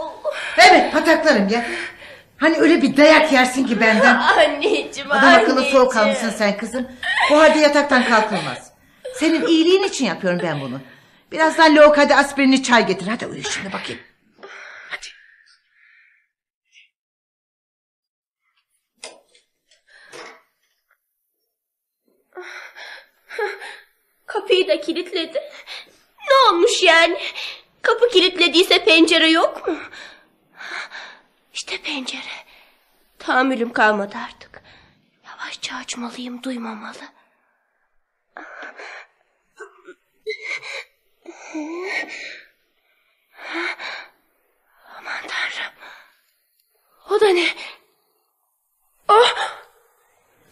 Evet pataklarım ya. Hani öyle bir dayak yersin ki benden. Anneciğim Adam akıllı anneciğim. soğuk kalmışsın sen kızım. Bu halde yataktan kalkılmaz. Senin iyiliğin için yapıyorum ben bunu. Birazdan Lok hadi aspirini çay getir. Hadi uyu şimdi bakayım. Kapıyı da kilitledi. Ne olmuş yani? Kapı kilitlediyse pencere yok mu? İşte pencere. Tahammülüm kalmadı artık. Yavaşça açmalıyım duymamalı. Aman tanrım. O da ne? Oh!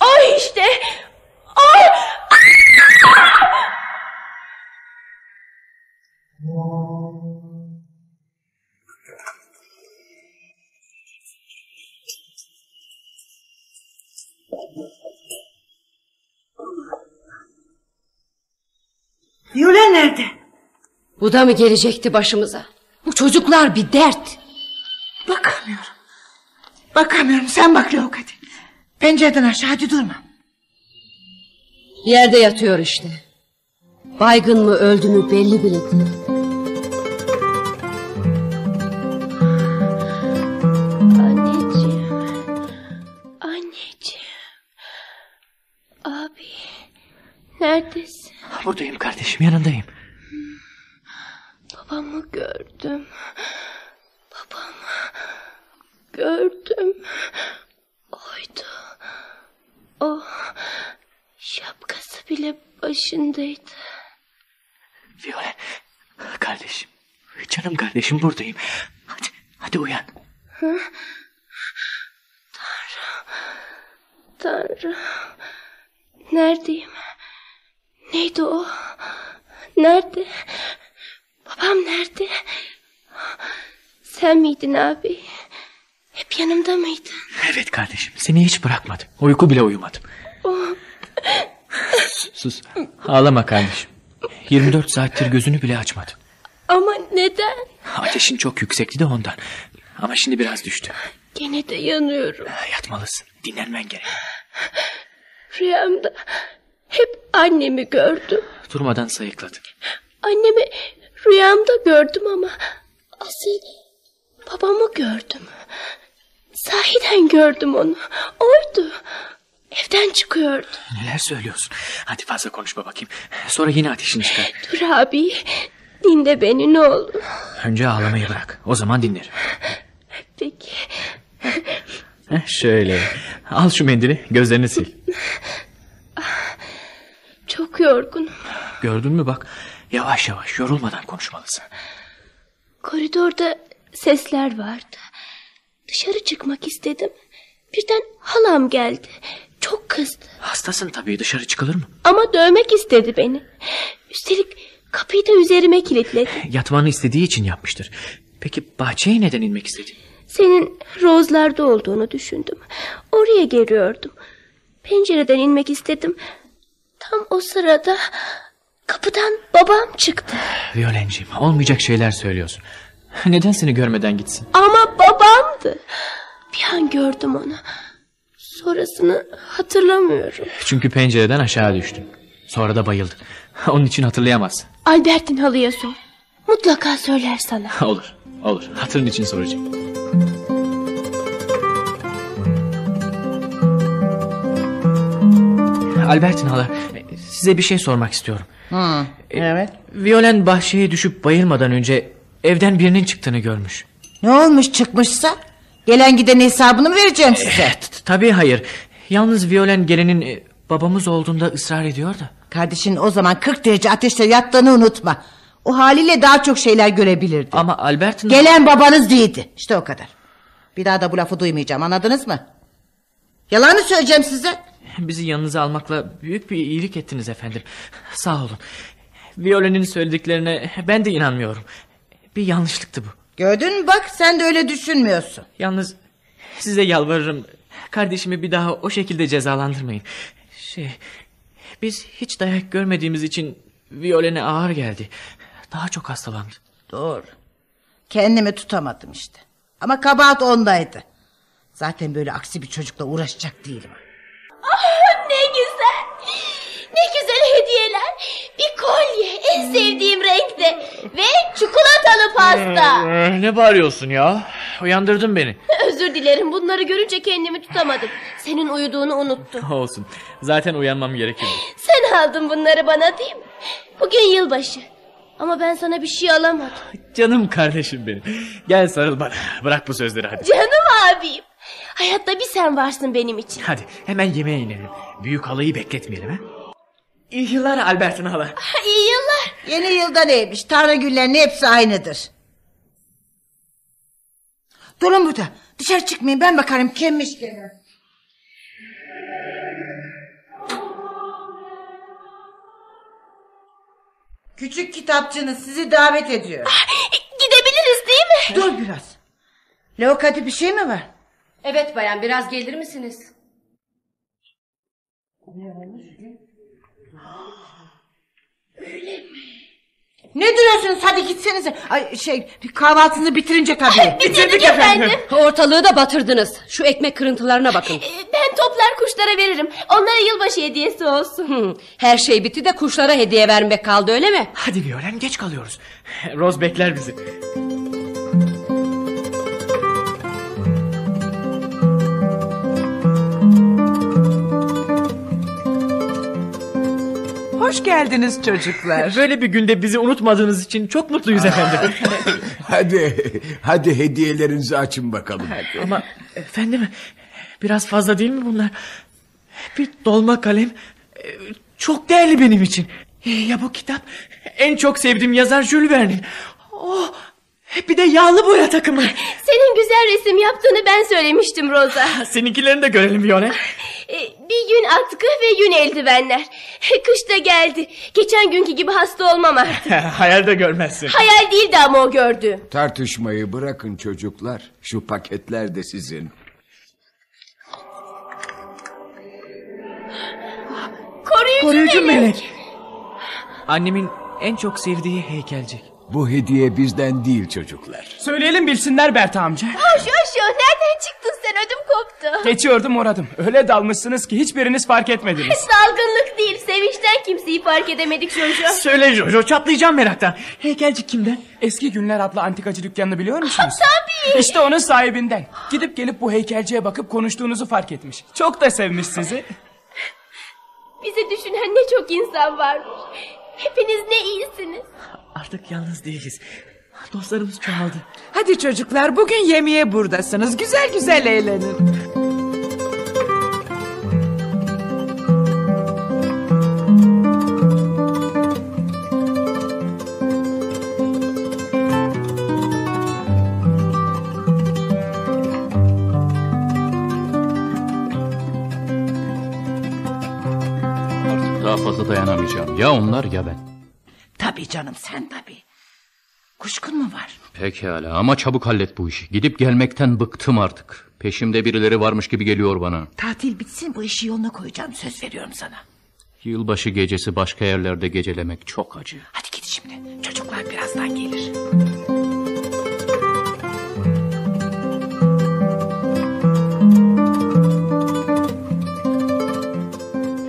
Oh işte! Oh! Violen nerede? Bu da mı gelecekti başımıza? Bu çocuklar bir dert. Bakamıyorum. Bakamıyorum sen bak hadi. Pencereden aşağı hadi durma. Yerde yatıyor işte. Baygın mı öldü mü belli bile değil. Anneciğim. Anneciğim. Abi. Neredesin? Buradayım kardeşim yanındayım. Babamı gördüm. Babamı gördüm. Oydu. O şapkası bile başındaydı. Violet kardeşim. Canım kardeşim buradayım. Hadi, hadi uyan. Hı? Tanrım. Tanrım. Neredeyim? Neydi o? Nerede? Babam nerede? Sen miydin abi? Hep yanımda mıydın? Evet kardeşim seni hiç bırakmadım. Uyku bile uyumadım. Oh, Sus ağlama kardeşim. 24 saattir gözünü bile açmadı. ama neden? Ateşin çok yüksekti de ondan. Ama şimdi biraz düştü. Gene de yanıyorum. Yatmalısın dinlenmen gerek. Rüyamda hep annemi gördüm. Durmadan sayıkladı. Annemi rüyamda gördüm ama asıl babamı gördüm. Sahiden gördüm onu. Oydu. Evden çıkıyordu. Neler söylüyorsun? Hadi fazla konuşma bakayım. Sonra yine ateşini çıkar. Dur abi. Dinle beni ne olur. Önce ağlamayı bırak. O zaman dinlerim. Peki. Şöyle. Al şu mendili gözlerini sil. Çok yorgunum. Gördün mü bak. Yavaş yavaş yorulmadan konuşmalısın. Koridorda sesler vardı. Dışarı çıkmak istedim. Birden halam geldi. Çok kızdı. Hastasın tabii dışarı çıkılır mı? Ama dövmek istedi beni. Üstelik kapıyı da üzerime kilitledi. Yatmanı istediği için yapmıştır. Peki bahçeye neden inmek istedin? Senin rozlarda olduğunu düşündüm. Oraya geliyordum. Pencereden inmek istedim. Tam o sırada kapıdan babam çıktı. Viyolenciğim olmayacak şeyler söylüyorsun. Neden seni görmeden gitsin? Ama babamdı. Bir an gördüm onu. Sonrasını hatırlamıyorum. Çünkü pencereden aşağı düştün. Sonra da bayıldın. Onun için hatırlayamazsın. Albert'in halıya sor. Mutlaka söyler sana. olur, olur. Hatırın için soracağım. Albertin hala, size bir şey sormak istiyorum. Hı, evet. Violen bahçeye düşüp bayılmadan önce evden birinin çıktığını görmüş. Ne olmuş çıkmışsa? Gelen giden hesabını mı vereceğim size? Tabii hayır. Yalnız Violen gelenin e, babamız olduğunda ısrar ediyor da. Kardeşin o zaman 40 derece ateşte yattığını unutma. O haliyle daha çok şeyler görebilirdi. Ama Albert'in... Gelen babanız değildi. İşte o kadar. Bir daha da bu lafı duymayacağım anladınız mı? Yalan mı söyleyeceğim size? Bizi yanınıza almakla büyük bir iyilik ettiniz efendim. Sağ olun. Violen'in söylediklerine ben de inanmıyorum. Bir yanlışlıktı bu. Gördün mü bak sen de öyle düşünmüyorsun. Yalnız size yalvarırım. Kardeşimi bir daha o şekilde cezalandırmayın. Şey, biz hiç dayak görmediğimiz için Violen'e ağır geldi. Daha çok hastalandı. Doğru. Kendimi tutamadım işte. Ama kabahat ondaydı. Zaten böyle aksi bir çocukla uğraşacak değilim. Ah ne güzel. Ne güzel hediyeler. Bir kolye en sevdiğim renkte. Ve çikolatalı pasta. Ee, ne bağırıyorsun ya? Uyandırdın beni. Özür dilerim bunları görünce kendimi tutamadım. Senin uyuduğunu unuttum. Olsun. Zaten uyanmam gerekirdi. Sen aldın bunları bana değil mi? Bugün yılbaşı. Ama ben sana bir şey alamadım. Canım kardeşim benim. Gel sarıl bana. Bırak bu sözleri hadi. Canım abim. Hayatta bir sen varsın benim için. Hadi hemen yemeğe inelim. Büyük halayı bekletmeyelim ha. İyi yıllar Albertin hala. İyi yıllar. Yeni yılda neymiş? Tanrı güllerinin hepsi aynıdır. Durun burada. Dışarı çıkmayın ben bakarım kimmiş gene. Küçük kitapçınız sizi davet ediyor. Gidebiliriz değil mi? Dur biraz. Leok hadi bir şey mi var? Evet bayan biraz gelir misiniz? Ne duruyorsunuz hadi gitsenize. Ay şey kahvaltınızı bitirince tabii. Bitirdik efendim. Ortalığı da batırdınız. Şu ekmek kırıntılarına bakın. Ben toplar kuşlara veririm. Onlara yılbaşı hediyesi olsun. Her şey bitti de kuşlara hediye vermek kaldı öyle mi? Hadi Violen geç kalıyoruz. Rose bekler bizi. Hoş geldiniz çocuklar. Böyle bir günde bizi unutmadığınız için çok mutluyuz efendim. Hadi, hadi hediyelerinizi açın bakalım. Ama efendim biraz fazla değil mi bunlar? Bir dolma kalem e, çok değerli benim için. Ya bu kitap en çok sevdiğim yazar Jules Verne'in. Oh, bir de yağlı boya takımı. Senin güzel resim yaptığını ben söylemiştim Rosa. Seninkilerini de görelim Violet. Ee, Bir yün atkı ve yün eldivenler. Kış da geldi. Geçen günkü gibi hasta olmam artık. Hayalde görmezsin. Hayal değildi ama o gördüğüm. Tartışmayı bırakın çocuklar. Şu paketler de sizin. Koruyucu, Koruyucu melek. melek. Annemin en çok sevdiği heykelcik. Bu hediye bizden değil çocuklar. Söyleyelim bilsinler Berta amca. Hoş hoş ya. Nereden çıktın sen ödüm koptu. Geçiyordum oradım. Öyle dalmışsınız ki hiçbiriniz fark etmediniz. Dalgınlık değil sevinçten kimseyi fark edemedik Jojo. Söyle Jojo çatlayacağım meraktan. Heykelcik kimden? Eski Günler adlı antikacı dükkanını biliyor musunuz? Tabii. İşte onun sahibinden. Gidip gelip bu heykelciye bakıp konuştuğunuzu fark etmiş. Çok da sevmiş sizi. Bizi düşünen ne çok insan varmış. Hepiniz ne iyisiniz. Artık yalnız değiliz. Dostlarımız çoğaldı. Hadi çocuklar bugün yemeğe buradasınız. Güzel güzel eğlenin. Daha fazla dayanamayacağım. Ya onlar ya ben. Tabii canım sen tabii. Kuşkun mu var? Pekala ama çabuk hallet bu işi. Gidip gelmekten bıktım artık. Peşimde birileri varmış gibi geliyor bana. Tatil bitsin bu işi yoluna koyacağım söz veriyorum sana. Yılbaşı gecesi başka yerlerde gecelemek çok acı. Hadi git şimdi. Çocuklar birazdan gelir.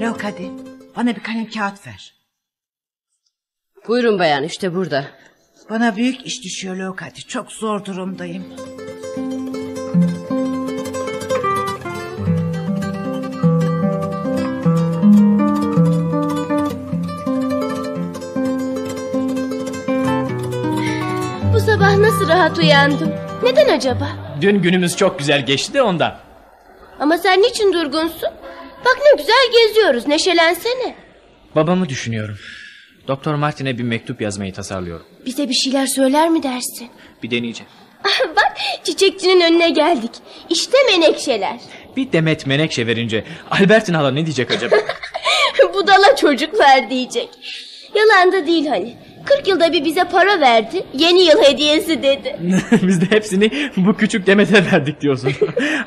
Lok hadi. Bana bir kalem kağıt ver. Buyurun bayan işte burada. Bana büyük iş düşüyor Leokadi. Çok zor durumdayım. Bu sabah nasıl rahat uyandım? Neden acaba? Dün günümüz çok güzel geçti de ondan. Ama sen niçin durgunsun? Bak ne güzel geziyoruz neşelensene. Babamı düşünüyorum. Doktor Martin'e bir mektup yazmayı tasarlıyorum. Bize bir şeyler söyler mi dersin? Bir deneyeceğim. Bak çiçekçinin önüne geldik. İşte menekşeler. Bir demet menekşe verince Albertin hala ne diyecek acaba? Budala çocuklar diyecek. Yalan da değil hani. 40 yılda bir bize para verdi. Yeni yıl hediyesi dedi. Biz de hepsini bu küçük demete verdik diyorsun.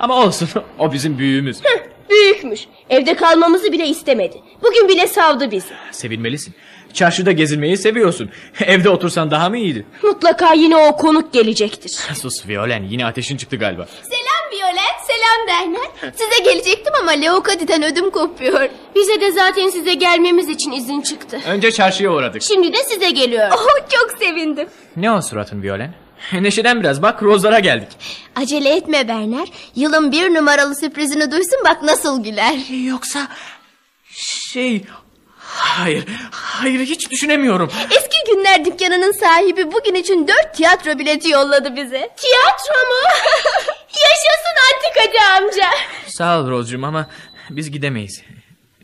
Ama olsun o bizim büyüğümüz. Büyükmüş. Evde kalmamızı bile istemedi. Bugün bile savdı bizi. Sevinmelisin. Çarşıda gezinmeyi seviyorsun. Evde otursan daha mı iyiydi? Mutlaka yine o konuk gelecektir. Sus Violen yine ateşin çıktı galiba. Selam Violet, selam Bernard. Size gelecektim ama Leokadi'den ödüm kopuyor. Bize de zaten size gelmemiz için izin çıktı. Önce çarşıya uğradık. Şimdi de size geliyor. Oh çok sevindim. Ne o suratın Violen? Neşeden biraz bak rozlara geldik. Acele etme Bernard. Yılın bir numaralı sürprizini duysun bak nasıl güler. Yoksa şey... Hayır, hayır hiç düşünemiyorum. Eski günler dükkanının sahibi bugün için dört tiyatro bileti yolladı bize. Tiyatro mu? Yaşasın antikacı amca. Sağ ol Rozcuğum ama biz gidemeyiz.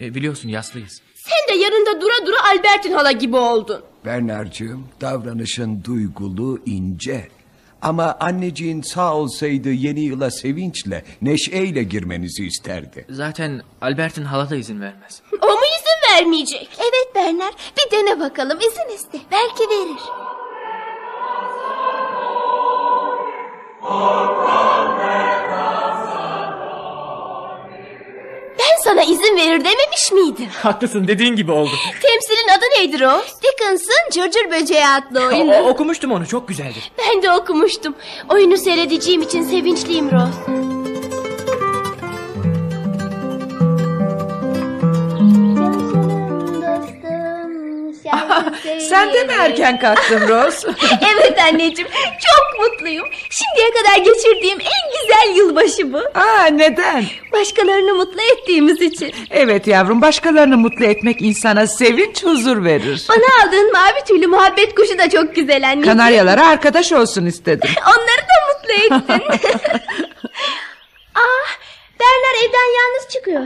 E, biliyorsun yaslıyız. Sen de yanında dura dura Albertin hala gibi oldun. Bernard'cığım davranışın duygulu, ince. Ama anneciğin sağ olsaydı yeni yıla sevinçle, neşeyle girmenizi isterdi. Zaten Albert'in hala da izin vermez. O mu izin vermeyecek? Evet Bernard bir dene bakalım izin iste. Belki verir. Ben sana izin verir dememiş miydim? Haklısın dediğin gibi oldu. Temsilin adı neydi Rose? Dickens'ın Cırcır Böceği adlı oyunu. o- okumuştum onu çok güzeldi. Ben de okumuştum. Oyunu seyredeceğim için sevinçliyim Rose. Sen de mi erken kalktın Rose? evet anneciğim çok mutluyum. Şimdiye kadar geçirdiğim en güzel yılbaşı bu. Aa neden? Başkalarını mutlu ettiğimiz için. Evet yavrum başkalarını mutlu etmek insana sevinç huzur verir. Bana aldığın mavi tüylü muhabbet kuşu da çok güzel anneciğim. Kanaryalara arkadaş olsun istedim. Onları da mutlu ettin. ah, Bernard evden yalnız çıkıyor.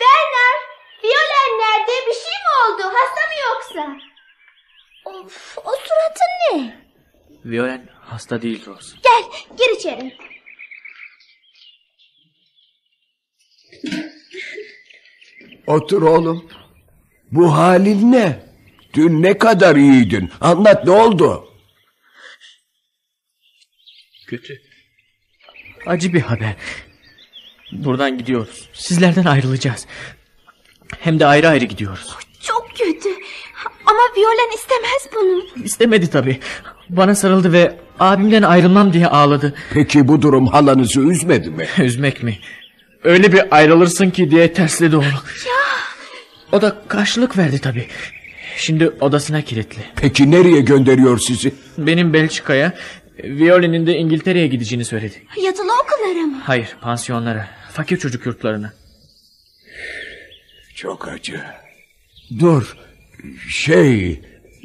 Bernard, Violen nerede? Bir şey mi oldu? Hasta mı yoksa? Of, o suratın ne? Violen hasta değil Rose. Gel, gir içeri. Otur oğlum. Bu halin ne? Dün ne kadar iyiydin. Anlat ne oldu? Kötü. Acı bir haber. Buradan gidiyoruz. Sizlerden ayrılacağız. Hem de ayrı ayrı gidiyoruz. Çok kötü. Ama Violen istemez bunu. İstemedi tabii. Bana sarıldı ve abimden ayrılmam diye ağladı. Peki bu durum halanızı üzmedi mi? Üzmek mi? Öyle bir ayrılırsın ki diye tersledi onu. O da karşılık verdi tabii. Şimdi odasına kilitli. Peki nereye gönderiyor sizi? Benim Belçika'ya, Violen'in de İngiltere'ye gideceğini söyledi. Yatılı okullara mı? Hayır, pansiyonlara, fakir çocuk yurtlarına. Çok acı. Dur. Şey,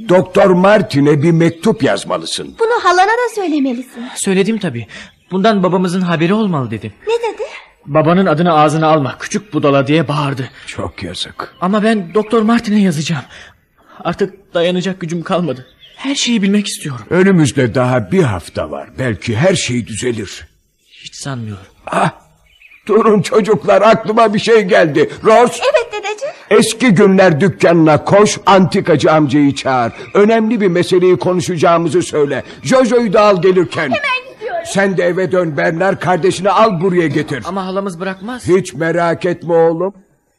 Doktor Martin'e bir mektup yazmalısın. Bunu halana da söylemelisin. Söyledim tabii. Bundan babamızın haberi olmalı dedim. Ne dedi? Babanın adını ağzına alma, küçük budala diye bağırdı. Çok yazık. Ama ben Doktor Martin'e yazacağım. Artık dayanacak gücüm kalmadı. Her şeyi bilmek istiyorum. Önümüzde daha bir hafta var. Belki her şey düzelir. Hiç sanmıyorum. Ah, durun çocuklar aklıma bir şey geldi. Rose, Evet dedeciğim. eski günler dükkanına koş, antikacı amcayı çağır. Önemli bir meseleyi konuşacağımızı söyle. Jojo'yu da al gelirken. Hemen gidiyorum. Sen de eve dön Bernard, kardeşini al buraya getir. Ama halamız bırakmaz. Hiç merak etme oğlum.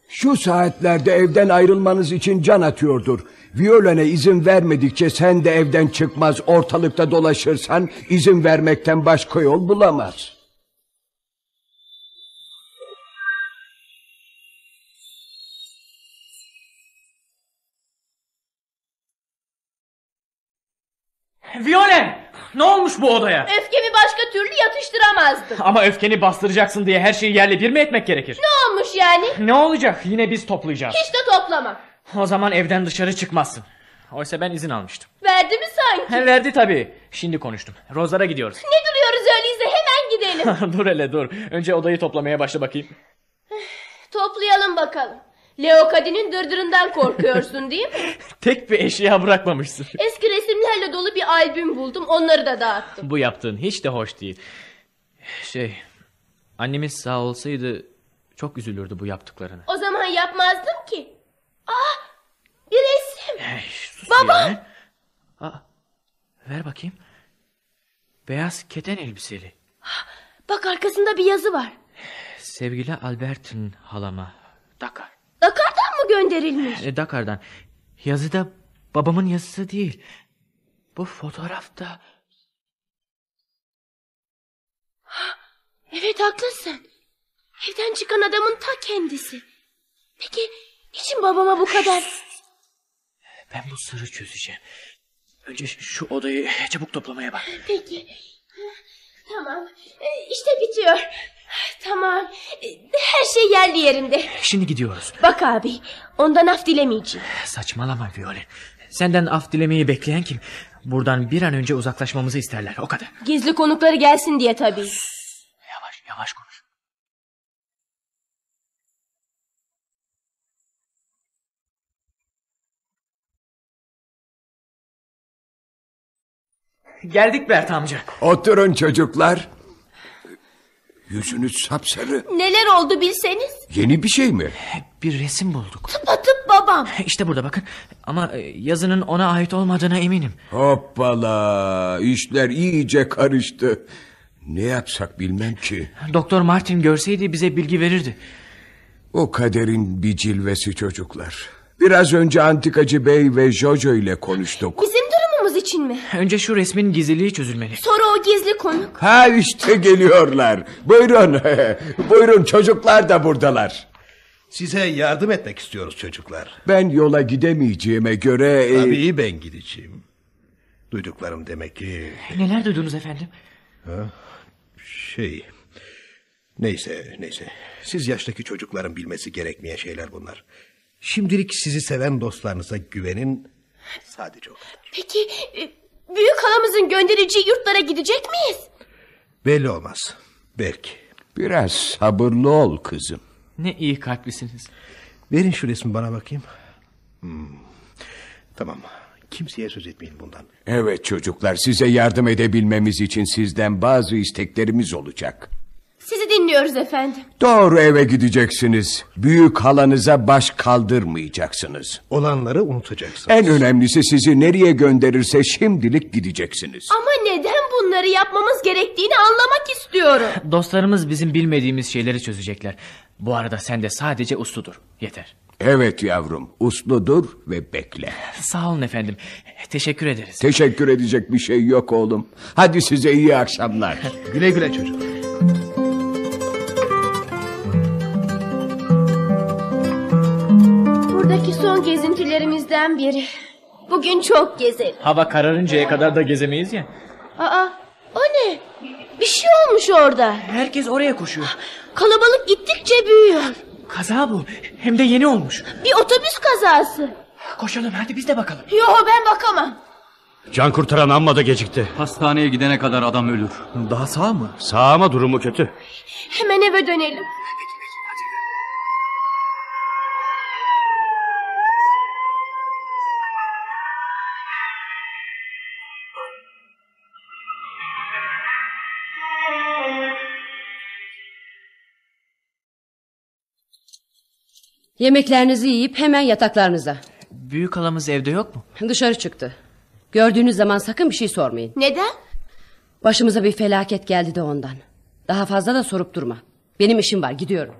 Şu saatlerde evden ayrılmanız için can atıyordur. Violen'e izin vermedikçe sen de evden çıkmaz ortalıkta dolaşırsan izin vermekten başka yol bulamaz. Violen! Ne olmuş bu odaya? Öfkemi başka türlü yatıştıramazdım. Ama öfkeni bastıracaksın diye her şeyi yerle bir mi etmek gerekir? Ne olmuş yani? Ne olacak? Yine biz toplayacağız. Hiç de toplamam. O zaman evden dışarı çıkmazsın. Oysa ben izin almıştım. Verdi mi sanki? He, verdi tabii. Şimdi konuştum. Rozlara gidiyoruz. Ne duruyoruz öyleyse hemen gidelim. dur hele dur. Önce odayı toplamaya başla bakayım. Toplayalım bakalım. Leokadi'nin dırdırından korkuyorsun değil mi? Tek bir eşya bırakmamışsın. Eski resimlerle dolu bir albüm buldum onları da dağıttım. Bu yaptığın hiç de hoş değil. Şey... Annemiz sağ olsaydı çok üzülürdü bu yaptıklarını. O zaman yapmazdım ki. Ah bir resim. Hey, sus Baba. ya. Aa, ver bakayım. Beyaz keten elbiseli. Bak arkasında bir yazı var. Sevgili Albert'in halama. Dakar. Dakar'dan mı gönderilmiş? E, Dakar'dan. Yazıda babamın yazısı değil. Bu fotoğrafta... Evet haklısın. Evden çıkan adamın ta kendisi. Peki niçin babama bu kadar... Ben bu sırrı çözeceğim. Önce şu odayı çabuk toplamaya bak. Peki. Tamam. Ee, İşte bitiyor. Tamam. Ee, Her şey yerli yerinde. Şimdi gidiyoruz. Bak abi ondan af dilemeyeceğim. Saçmalama Violet. Senden af dilemeyi bekleyen kim? Buradan bir an önce uzaklaşmamızı isterler o kadar. Gizli konukları gelsin diye tabii. Yavaş yavaş konuş. Geldik Bert amca. Oturun çocuklar. Yüzünüz sapsarı. Neler oldu bilseniz. Yeni bir şey mi? Bir resim bulduk. Atıp babam. İşte burada bakın. Ama e, yazının ona ait olmadığına eminim. Hoppala işler iyice karıştı. Ne yapsak bilmem ki. Doktor Martin görseydi bize bilgi verirdi. O kaderin bir cilvesi çocuklar. Biraz önce Antikacı Bey ve Jojo ile konuştuk. Bizim durumumuz için mi? Önce şu resmin gizliliği çözülmeli. Sonra o gizli konuk. Ha işte geliyorlar. Buyurun. Buyurun çocuklar da buradalar. Size yardım etmek istiyoruz çocuklar. Ben yola gidemeyeceğime göre... e, Tabii ben gideceğim. Duyduklarım demek ki... Neler duydunuz efendim? Ha, şey... Neyse neyse. Siz yaştaki çocukların bilmesi gerekmeyen şeyler bunlar. Şimdilik sizi seven dostlarınıza güvenin. Sadece o kadar. Peki e, büyük halamızın göndereceği yurtlara gidecek miyiz? Belli olmaz. Belki. Biraz sabırlı ol kızım. Ne iyi kalplisiniz. Verin şu resmi bana bakayım. Hmm. Tamam. Kimseye söz etmeyin bundan. Evet çocuklar size yardım edebilmemiz için sizden bazı isteklerimiz olacak. Sizi dinliyoruz efendim. Doğru eve gideceksiniz. Büyük halanıza baş kaldırmayacaksınız. Olanları unutacaksınız. En önemlisi sizi nereye gönderirse şimdilik gideceksiniz. Ama neden bunları yapmamız gerektiğini anlamak istiyorum. Dostlarımız bizim bilmediğimiz şeyleri çözecekler. Bu arada sen de sadece usludur. Yeter. Evet yavrum usludur ve bekle. Sağ olun efendim. Teşekkür ederiz. Teşekkür edecek bir şey yok oğlum. Hadi size iyi akşamlar. güle güle çocuk. Buradaki son gezintilerimizden biri. Bugün çok gezelim. Hava kararıncaya kadar da gezemeyiz ya. Aa, o ne? Bir şey olmuş orada. Herkes oraya koşuyor. Kalabalık gittikçe büyüyor. Kaza bu. Hem de yeni olmuş. Bir otobüs kazası. Koşalım hadi biz de bakalım. Yo ben bakamam. Can kurtaran amma da gecikti. Hastaneye gidene kadar adam ölür. Daha sağ mı? Sağ ama durumu kötü. Hemen eve dönelim. Yemeklerinizi yiyip hemen yataklarınıza. Büyük halamız evde yok mu? Dışarı çıktı. Gördüğünüz zaman sakın bir şey sormayın. Neden? Başımıza bir felaket geldi de ondan. Daha fazla da sorup durma. Benim işim var gidiyorum.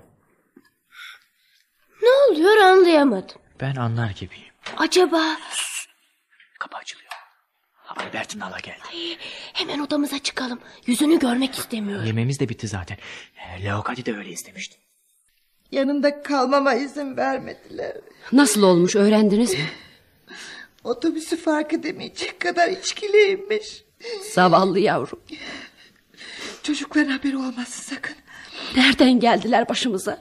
Ne oluyor anlayamadım. Ben anlar gibiyim. Acaba... Kapı açılıyor. Albert'in hala geldi. Ay, hemen odamıza çıkalım. Yüzünü görmek istemiyorum. Yemeğimiz de bitti zaten. Leokadi de öyle istemişti. Yanında kalmama izin vermediler. Nasıl olmuş öğrendiniz mi? Otobüsü fark edemeyecek kadar içkiliymiş. Zavallı yavrum. Çocukların haberi olmasın sakın. Nereden geldiler başımıza?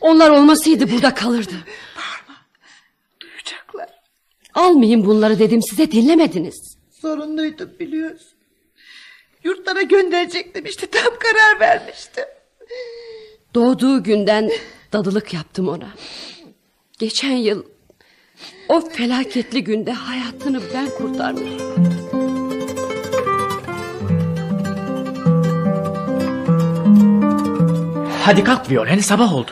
Onlar olmasaydı burada kalırdı. Duyacaklar. Almayın bunları dedim size dinlemediniz. Sorunluydum biliyorsun. Yurtlara gönderecektim işte tam karar vermiştim. Doğduğu günden dadılık yaptım ona. Geçen yıl o felaketli günde hayatını ben kurtarmışım. Hadi kalk Violen sabah oldu.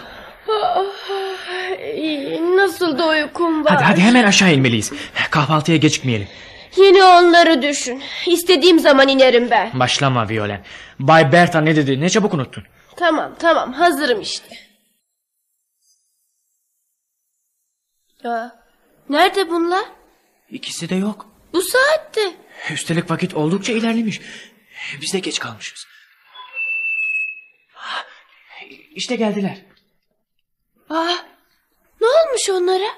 Nasıl da uykum var. Hadi hadi hemen aşağı inmeliyiz. Kahvaltıya gecikmeyelim. Yine onları düşün. İstediğim zaman inerim ben. Başlama Violen. Bay Berta ne dedi ne çabuk unuttun. Tamam tamam hazırım işte. Aa, nerede bunlar? İkisi de yok. Bu saatte. Üstelik vakit oldukça ilerlemiş. Biz de geç kalmışız. İşte geldiler. Aa, ne olmuş onlara?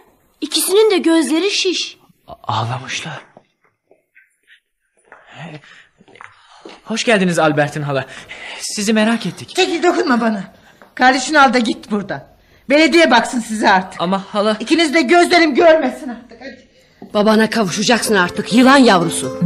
İkisinin de gözleri şiş. Ağlamışlar. Hoş geldiniz Albertin hala. Sizi merak ettik. Çekil dokunma bana. Kardeşini al da git buradan. Belediye baksın size artık. Ama hala... İkiniz de gözlerim görmesin artık. Hadi. Babana kavuşacaksın artık yılan yavrusu.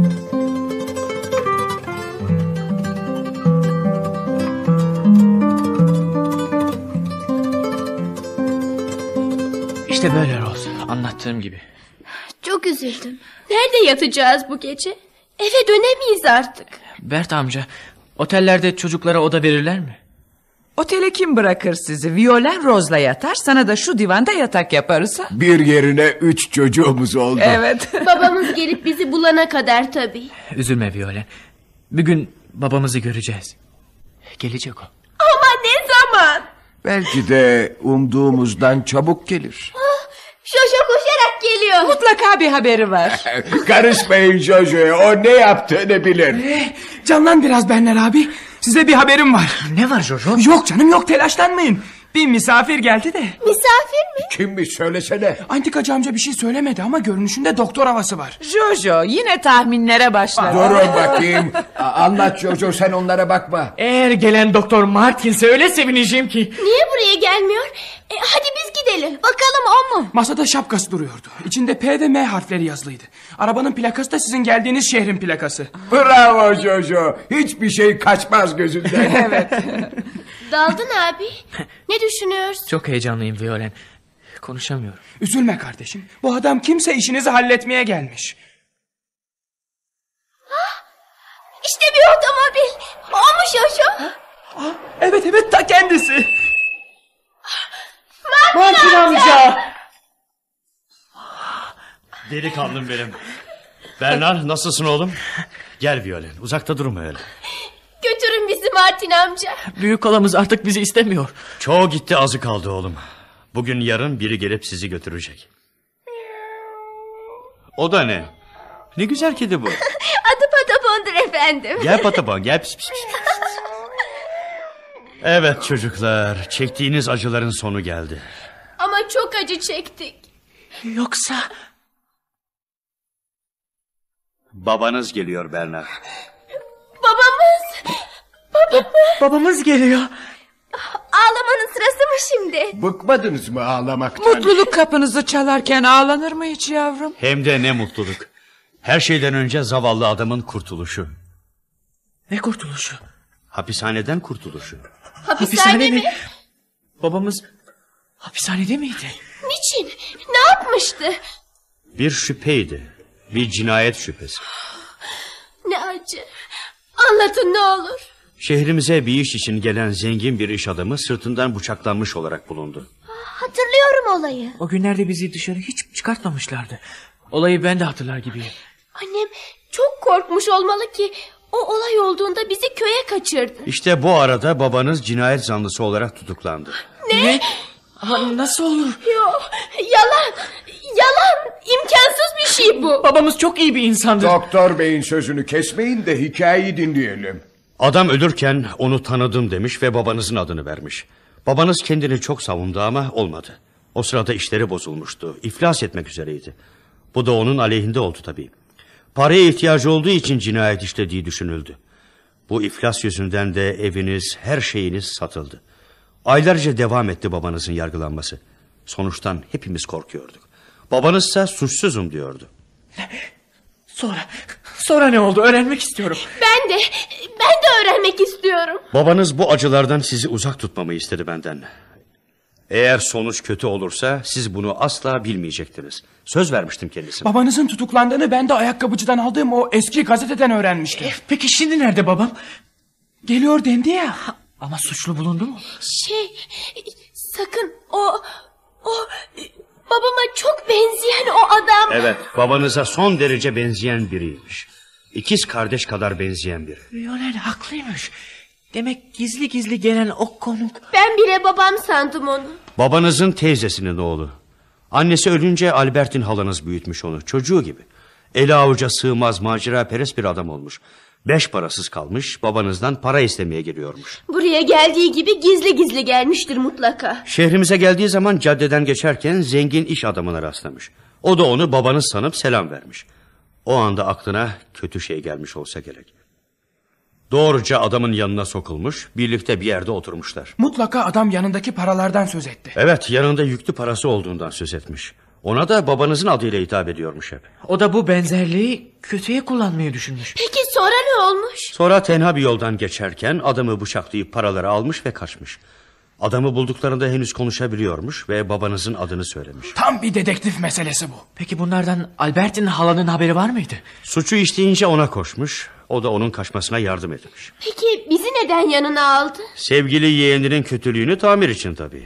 İşte böyle Rose. Anlattığım gibi. Çok üzüldüm. Nerede yatacağız bu gece? Eve dönemeyiz artık. Bert amca otellerde çocuklara oda verirler mi? Otele kim bırakır sizi? Violen Rose'la yatar. Sana da şu divanda yatak yaparız ha? Bir yerine üç çocuğumuz oldu. Evet. Babamız gelip bizi bulana kadar tabii. Üzülme Violen. Bir gün babamızı göreceğiz. Gelecek o. Ama ne zaman? Belki de umduğumuzdan çabuk gelir. Şoşo koşarak geliyor. Mutlaka bir haberi var. Karışmayın Jojo'ya o ne yaptığını bilir. Canlan biraz Benler abi. Size bir haberim var. Ne var Jojo? Yok canım yok telaşlanmayın. Bir misafir geldi de. Misafir mi? Kimmiş söylesene. Antikacı amca bir şey söylemedi ama görünüşünde doktor havası var. Jojo yine tahminlere başladı. Durun bakayım. Anlat Jojo sen onlara bakma. Eğer gelen doktor Martin'se öyle sevineceğim ki. Niye buraya gelmiyor? E, hadi biz gidelim. Bakalım o mu? Masada şapkası duruyordu. İçinde P ve M harfleri yazılıydı. Arabanın plakası da sizin geldiğiniz şehrin plakası. Bravo Jojo. Hiçbir şey kaçmaz gözünden. evet. Daldın abi. Ne düşünüyorsun? Çok heyecanlıyım Violen. Konuşamıyorum. Üzülme kardeşim. Bu adam kimse işinizi halletmeye gelmiş. İşte bir otomobil. O mu Şoşo? Ah, evet evet ta kendisi. Martin amca. Delikanlım benim. Bernard nasılsın oğlum? Gel Violen uzakta durma öyle. Götürün bizi Martin amca. Büyük halamız artık bizi istemiyor. Çoğu gitti azı kaldı oğlum. Bugün yarın biri gelip sizi götürecek. O da ne? Ne güzel kedi bu. Adı Patapondur efendim. Gel Patapon gel pis pis pis. Evet çocuklar çektiğiniz acıların sonu geldi. Ama çok acı çektik. Yoksa... Babanız geliyor Bernard. Babamız. Geliyor. Ağlamanın sırası mı şimdi? Bıkmadınız mı ağlamaktan? Mutluluk kapınızı çalarken ağlanır mı hiç yavrum? Hem de ne mutluluk. Her şeyden önce zavallı adamın kurtuluşu. Ne kurtuluşu? Hapishaneden kurtuluşu. Hapishane, mi? Babamız hapishanede miydi? Niçin? Ne yapmıştı? Bir şüpheydi. Bir cinayet şüphesi. Ne acı. Anlatın ne olur. Şehrimize bir iş için gelen zengin bir iş adamı sırtından bıçaklanmış olarak bulundu. Hatırlıyorum olayı. O günlerde bizi dışarı hiç çıkartmamışlardı. Olayı ben de hatırlar gibiyim. Annem çok korkmuş olmalı ki o olay olduğunda bizi köye kaçırdı. İşte bu arada babanız cinayet zanlısı olarak tutuklandı. Ne? Ama nasıl olur? Yok yalan yalan imkansız bir şey bu. Babamız çok iyi bir insandır. Doktor beyin sözünü kesmeyin de hikayeyi dinleyelim. Adam ölürken onu tanıdım demiş ve babanızın adını vermiş. Babanız kendini çok savundu ama olmadı. O sırada işleri bozulmuştu. İflas etmek üzereydi. Bu da onun aleyhinde oldu tabii. Paraya ihtiyacı olduğu için cinayet işlediği düşünüldü. Bu iflas yüzünden de eviniz, her şeyiniz satıldı. Aylarca devam etti babanızın yargılanması. Sonuçtan hepimiz korkuyorduk. Babanızsa suçsuzum diyordu. Sonra, sonra ne oldu öğrenmek istiyorum. Ben de, ben de öğrenmek istiyorum. Babanız bu acılardan sizi uzak tutmamı istedi benden. Eğer sonuç kötü olursa siz bunu asla bilmeyecektiniz. Söz vermiştim kendisine. Babanızın tutuklandığını ben de ayakkabıcıdan aldığım o eski gazeteden öğrenmiştim. Peki şimdi nerede babam? Geliyor dendi ya. Ama suçlu bulundu mu? Şey, sakın o, o babama çok benzeyen o adam. Evet babanıza son derece benzeyen biriymiş. İkiz kardeş kadar benzeyen biri. Violen haklıymış. Demek gizli gizli gelen o konuk. Ben bile babam sandım onu. Babanızın teyzesinin oğlu. Annesi ölünce Albert'in halanız büyütmüş onu çocuğu gibi. Eli avuca sığmaz macera perest bir adam olmuş. Beş parasız kalmış babanızdan para istemeye geliyormuş. Buraya geldiği gibi gizli gizli gelmiştir mutlaka. Şehrimize geldiği zaman caddeden geçerken zengin iş adamına rastlamış. O da onu babanız sanıp selam vermiş. O anda aklına kötü şey gelmiş olsa gerek. Doğruca adamın yanına sokulmuş, birlikte bir yerde oturmuşlar. Mutlaka adam yanındaki paralardan söz etti. Evet, yanında yüklü parası olduğundan söz etmiş. Ona da babanızın adıyla hitap ediyormuş hep. O da bu benzerliği kötüye kullanmayı düşünmüş. Peki sonra ne olmuş? Sonra tenha bir yoldan geçerken adamı bıçaklayıp paraları almış ve kaçmış. Adamı bulduklarında henüz konuşabiliyormuş ve babanızın adını söylemiş. Tam bir dedektif meselesi bu. Peki bunlardan Albert'in halanın haberi var mıydı? Suçu işleyince ona koşmuş. O da onun kaçmasına yardım etmiş. Peki bizi neden yanına aldı? Sevgili yeğeninin kötülüğünü tamir için tabii.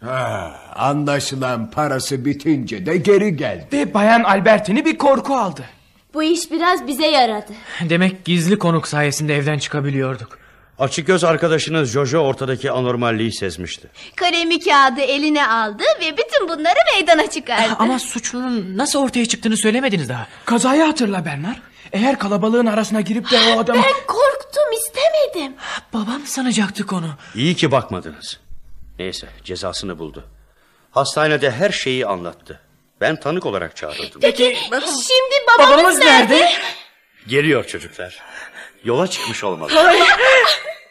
Ha, anlaşılan parası bitince de geri geldi. Ve Bayan Albertini bir korku aldı. Bu iş biraz bize yaradı. Demek gizli konuk sayesinde evden çıkabiliyorduk. Açık göz arkadaşınız Jojo ortadaki anormalliği sezmişti. Kalemi kağıdı eline aldı ve bütün bunları meydana çıkardı. Ama suçlunun nasıl ortaya çıktığını söylemediniz daha. Kazayı hatırla Bernard. Eğer kalabalığın arasına girip de o adamı... Ben korktum istemedim. Babam sanacaktık onu. İyi ki bakmadınız. Neyse cezasını buldu. Hastanede her şeyi anlattı. Ben tanık olarak çağrıldım. Peki şimdi babamız, Babamız nerede? Geliyor çocuklar. Yola çıkmış olmalı. nerede?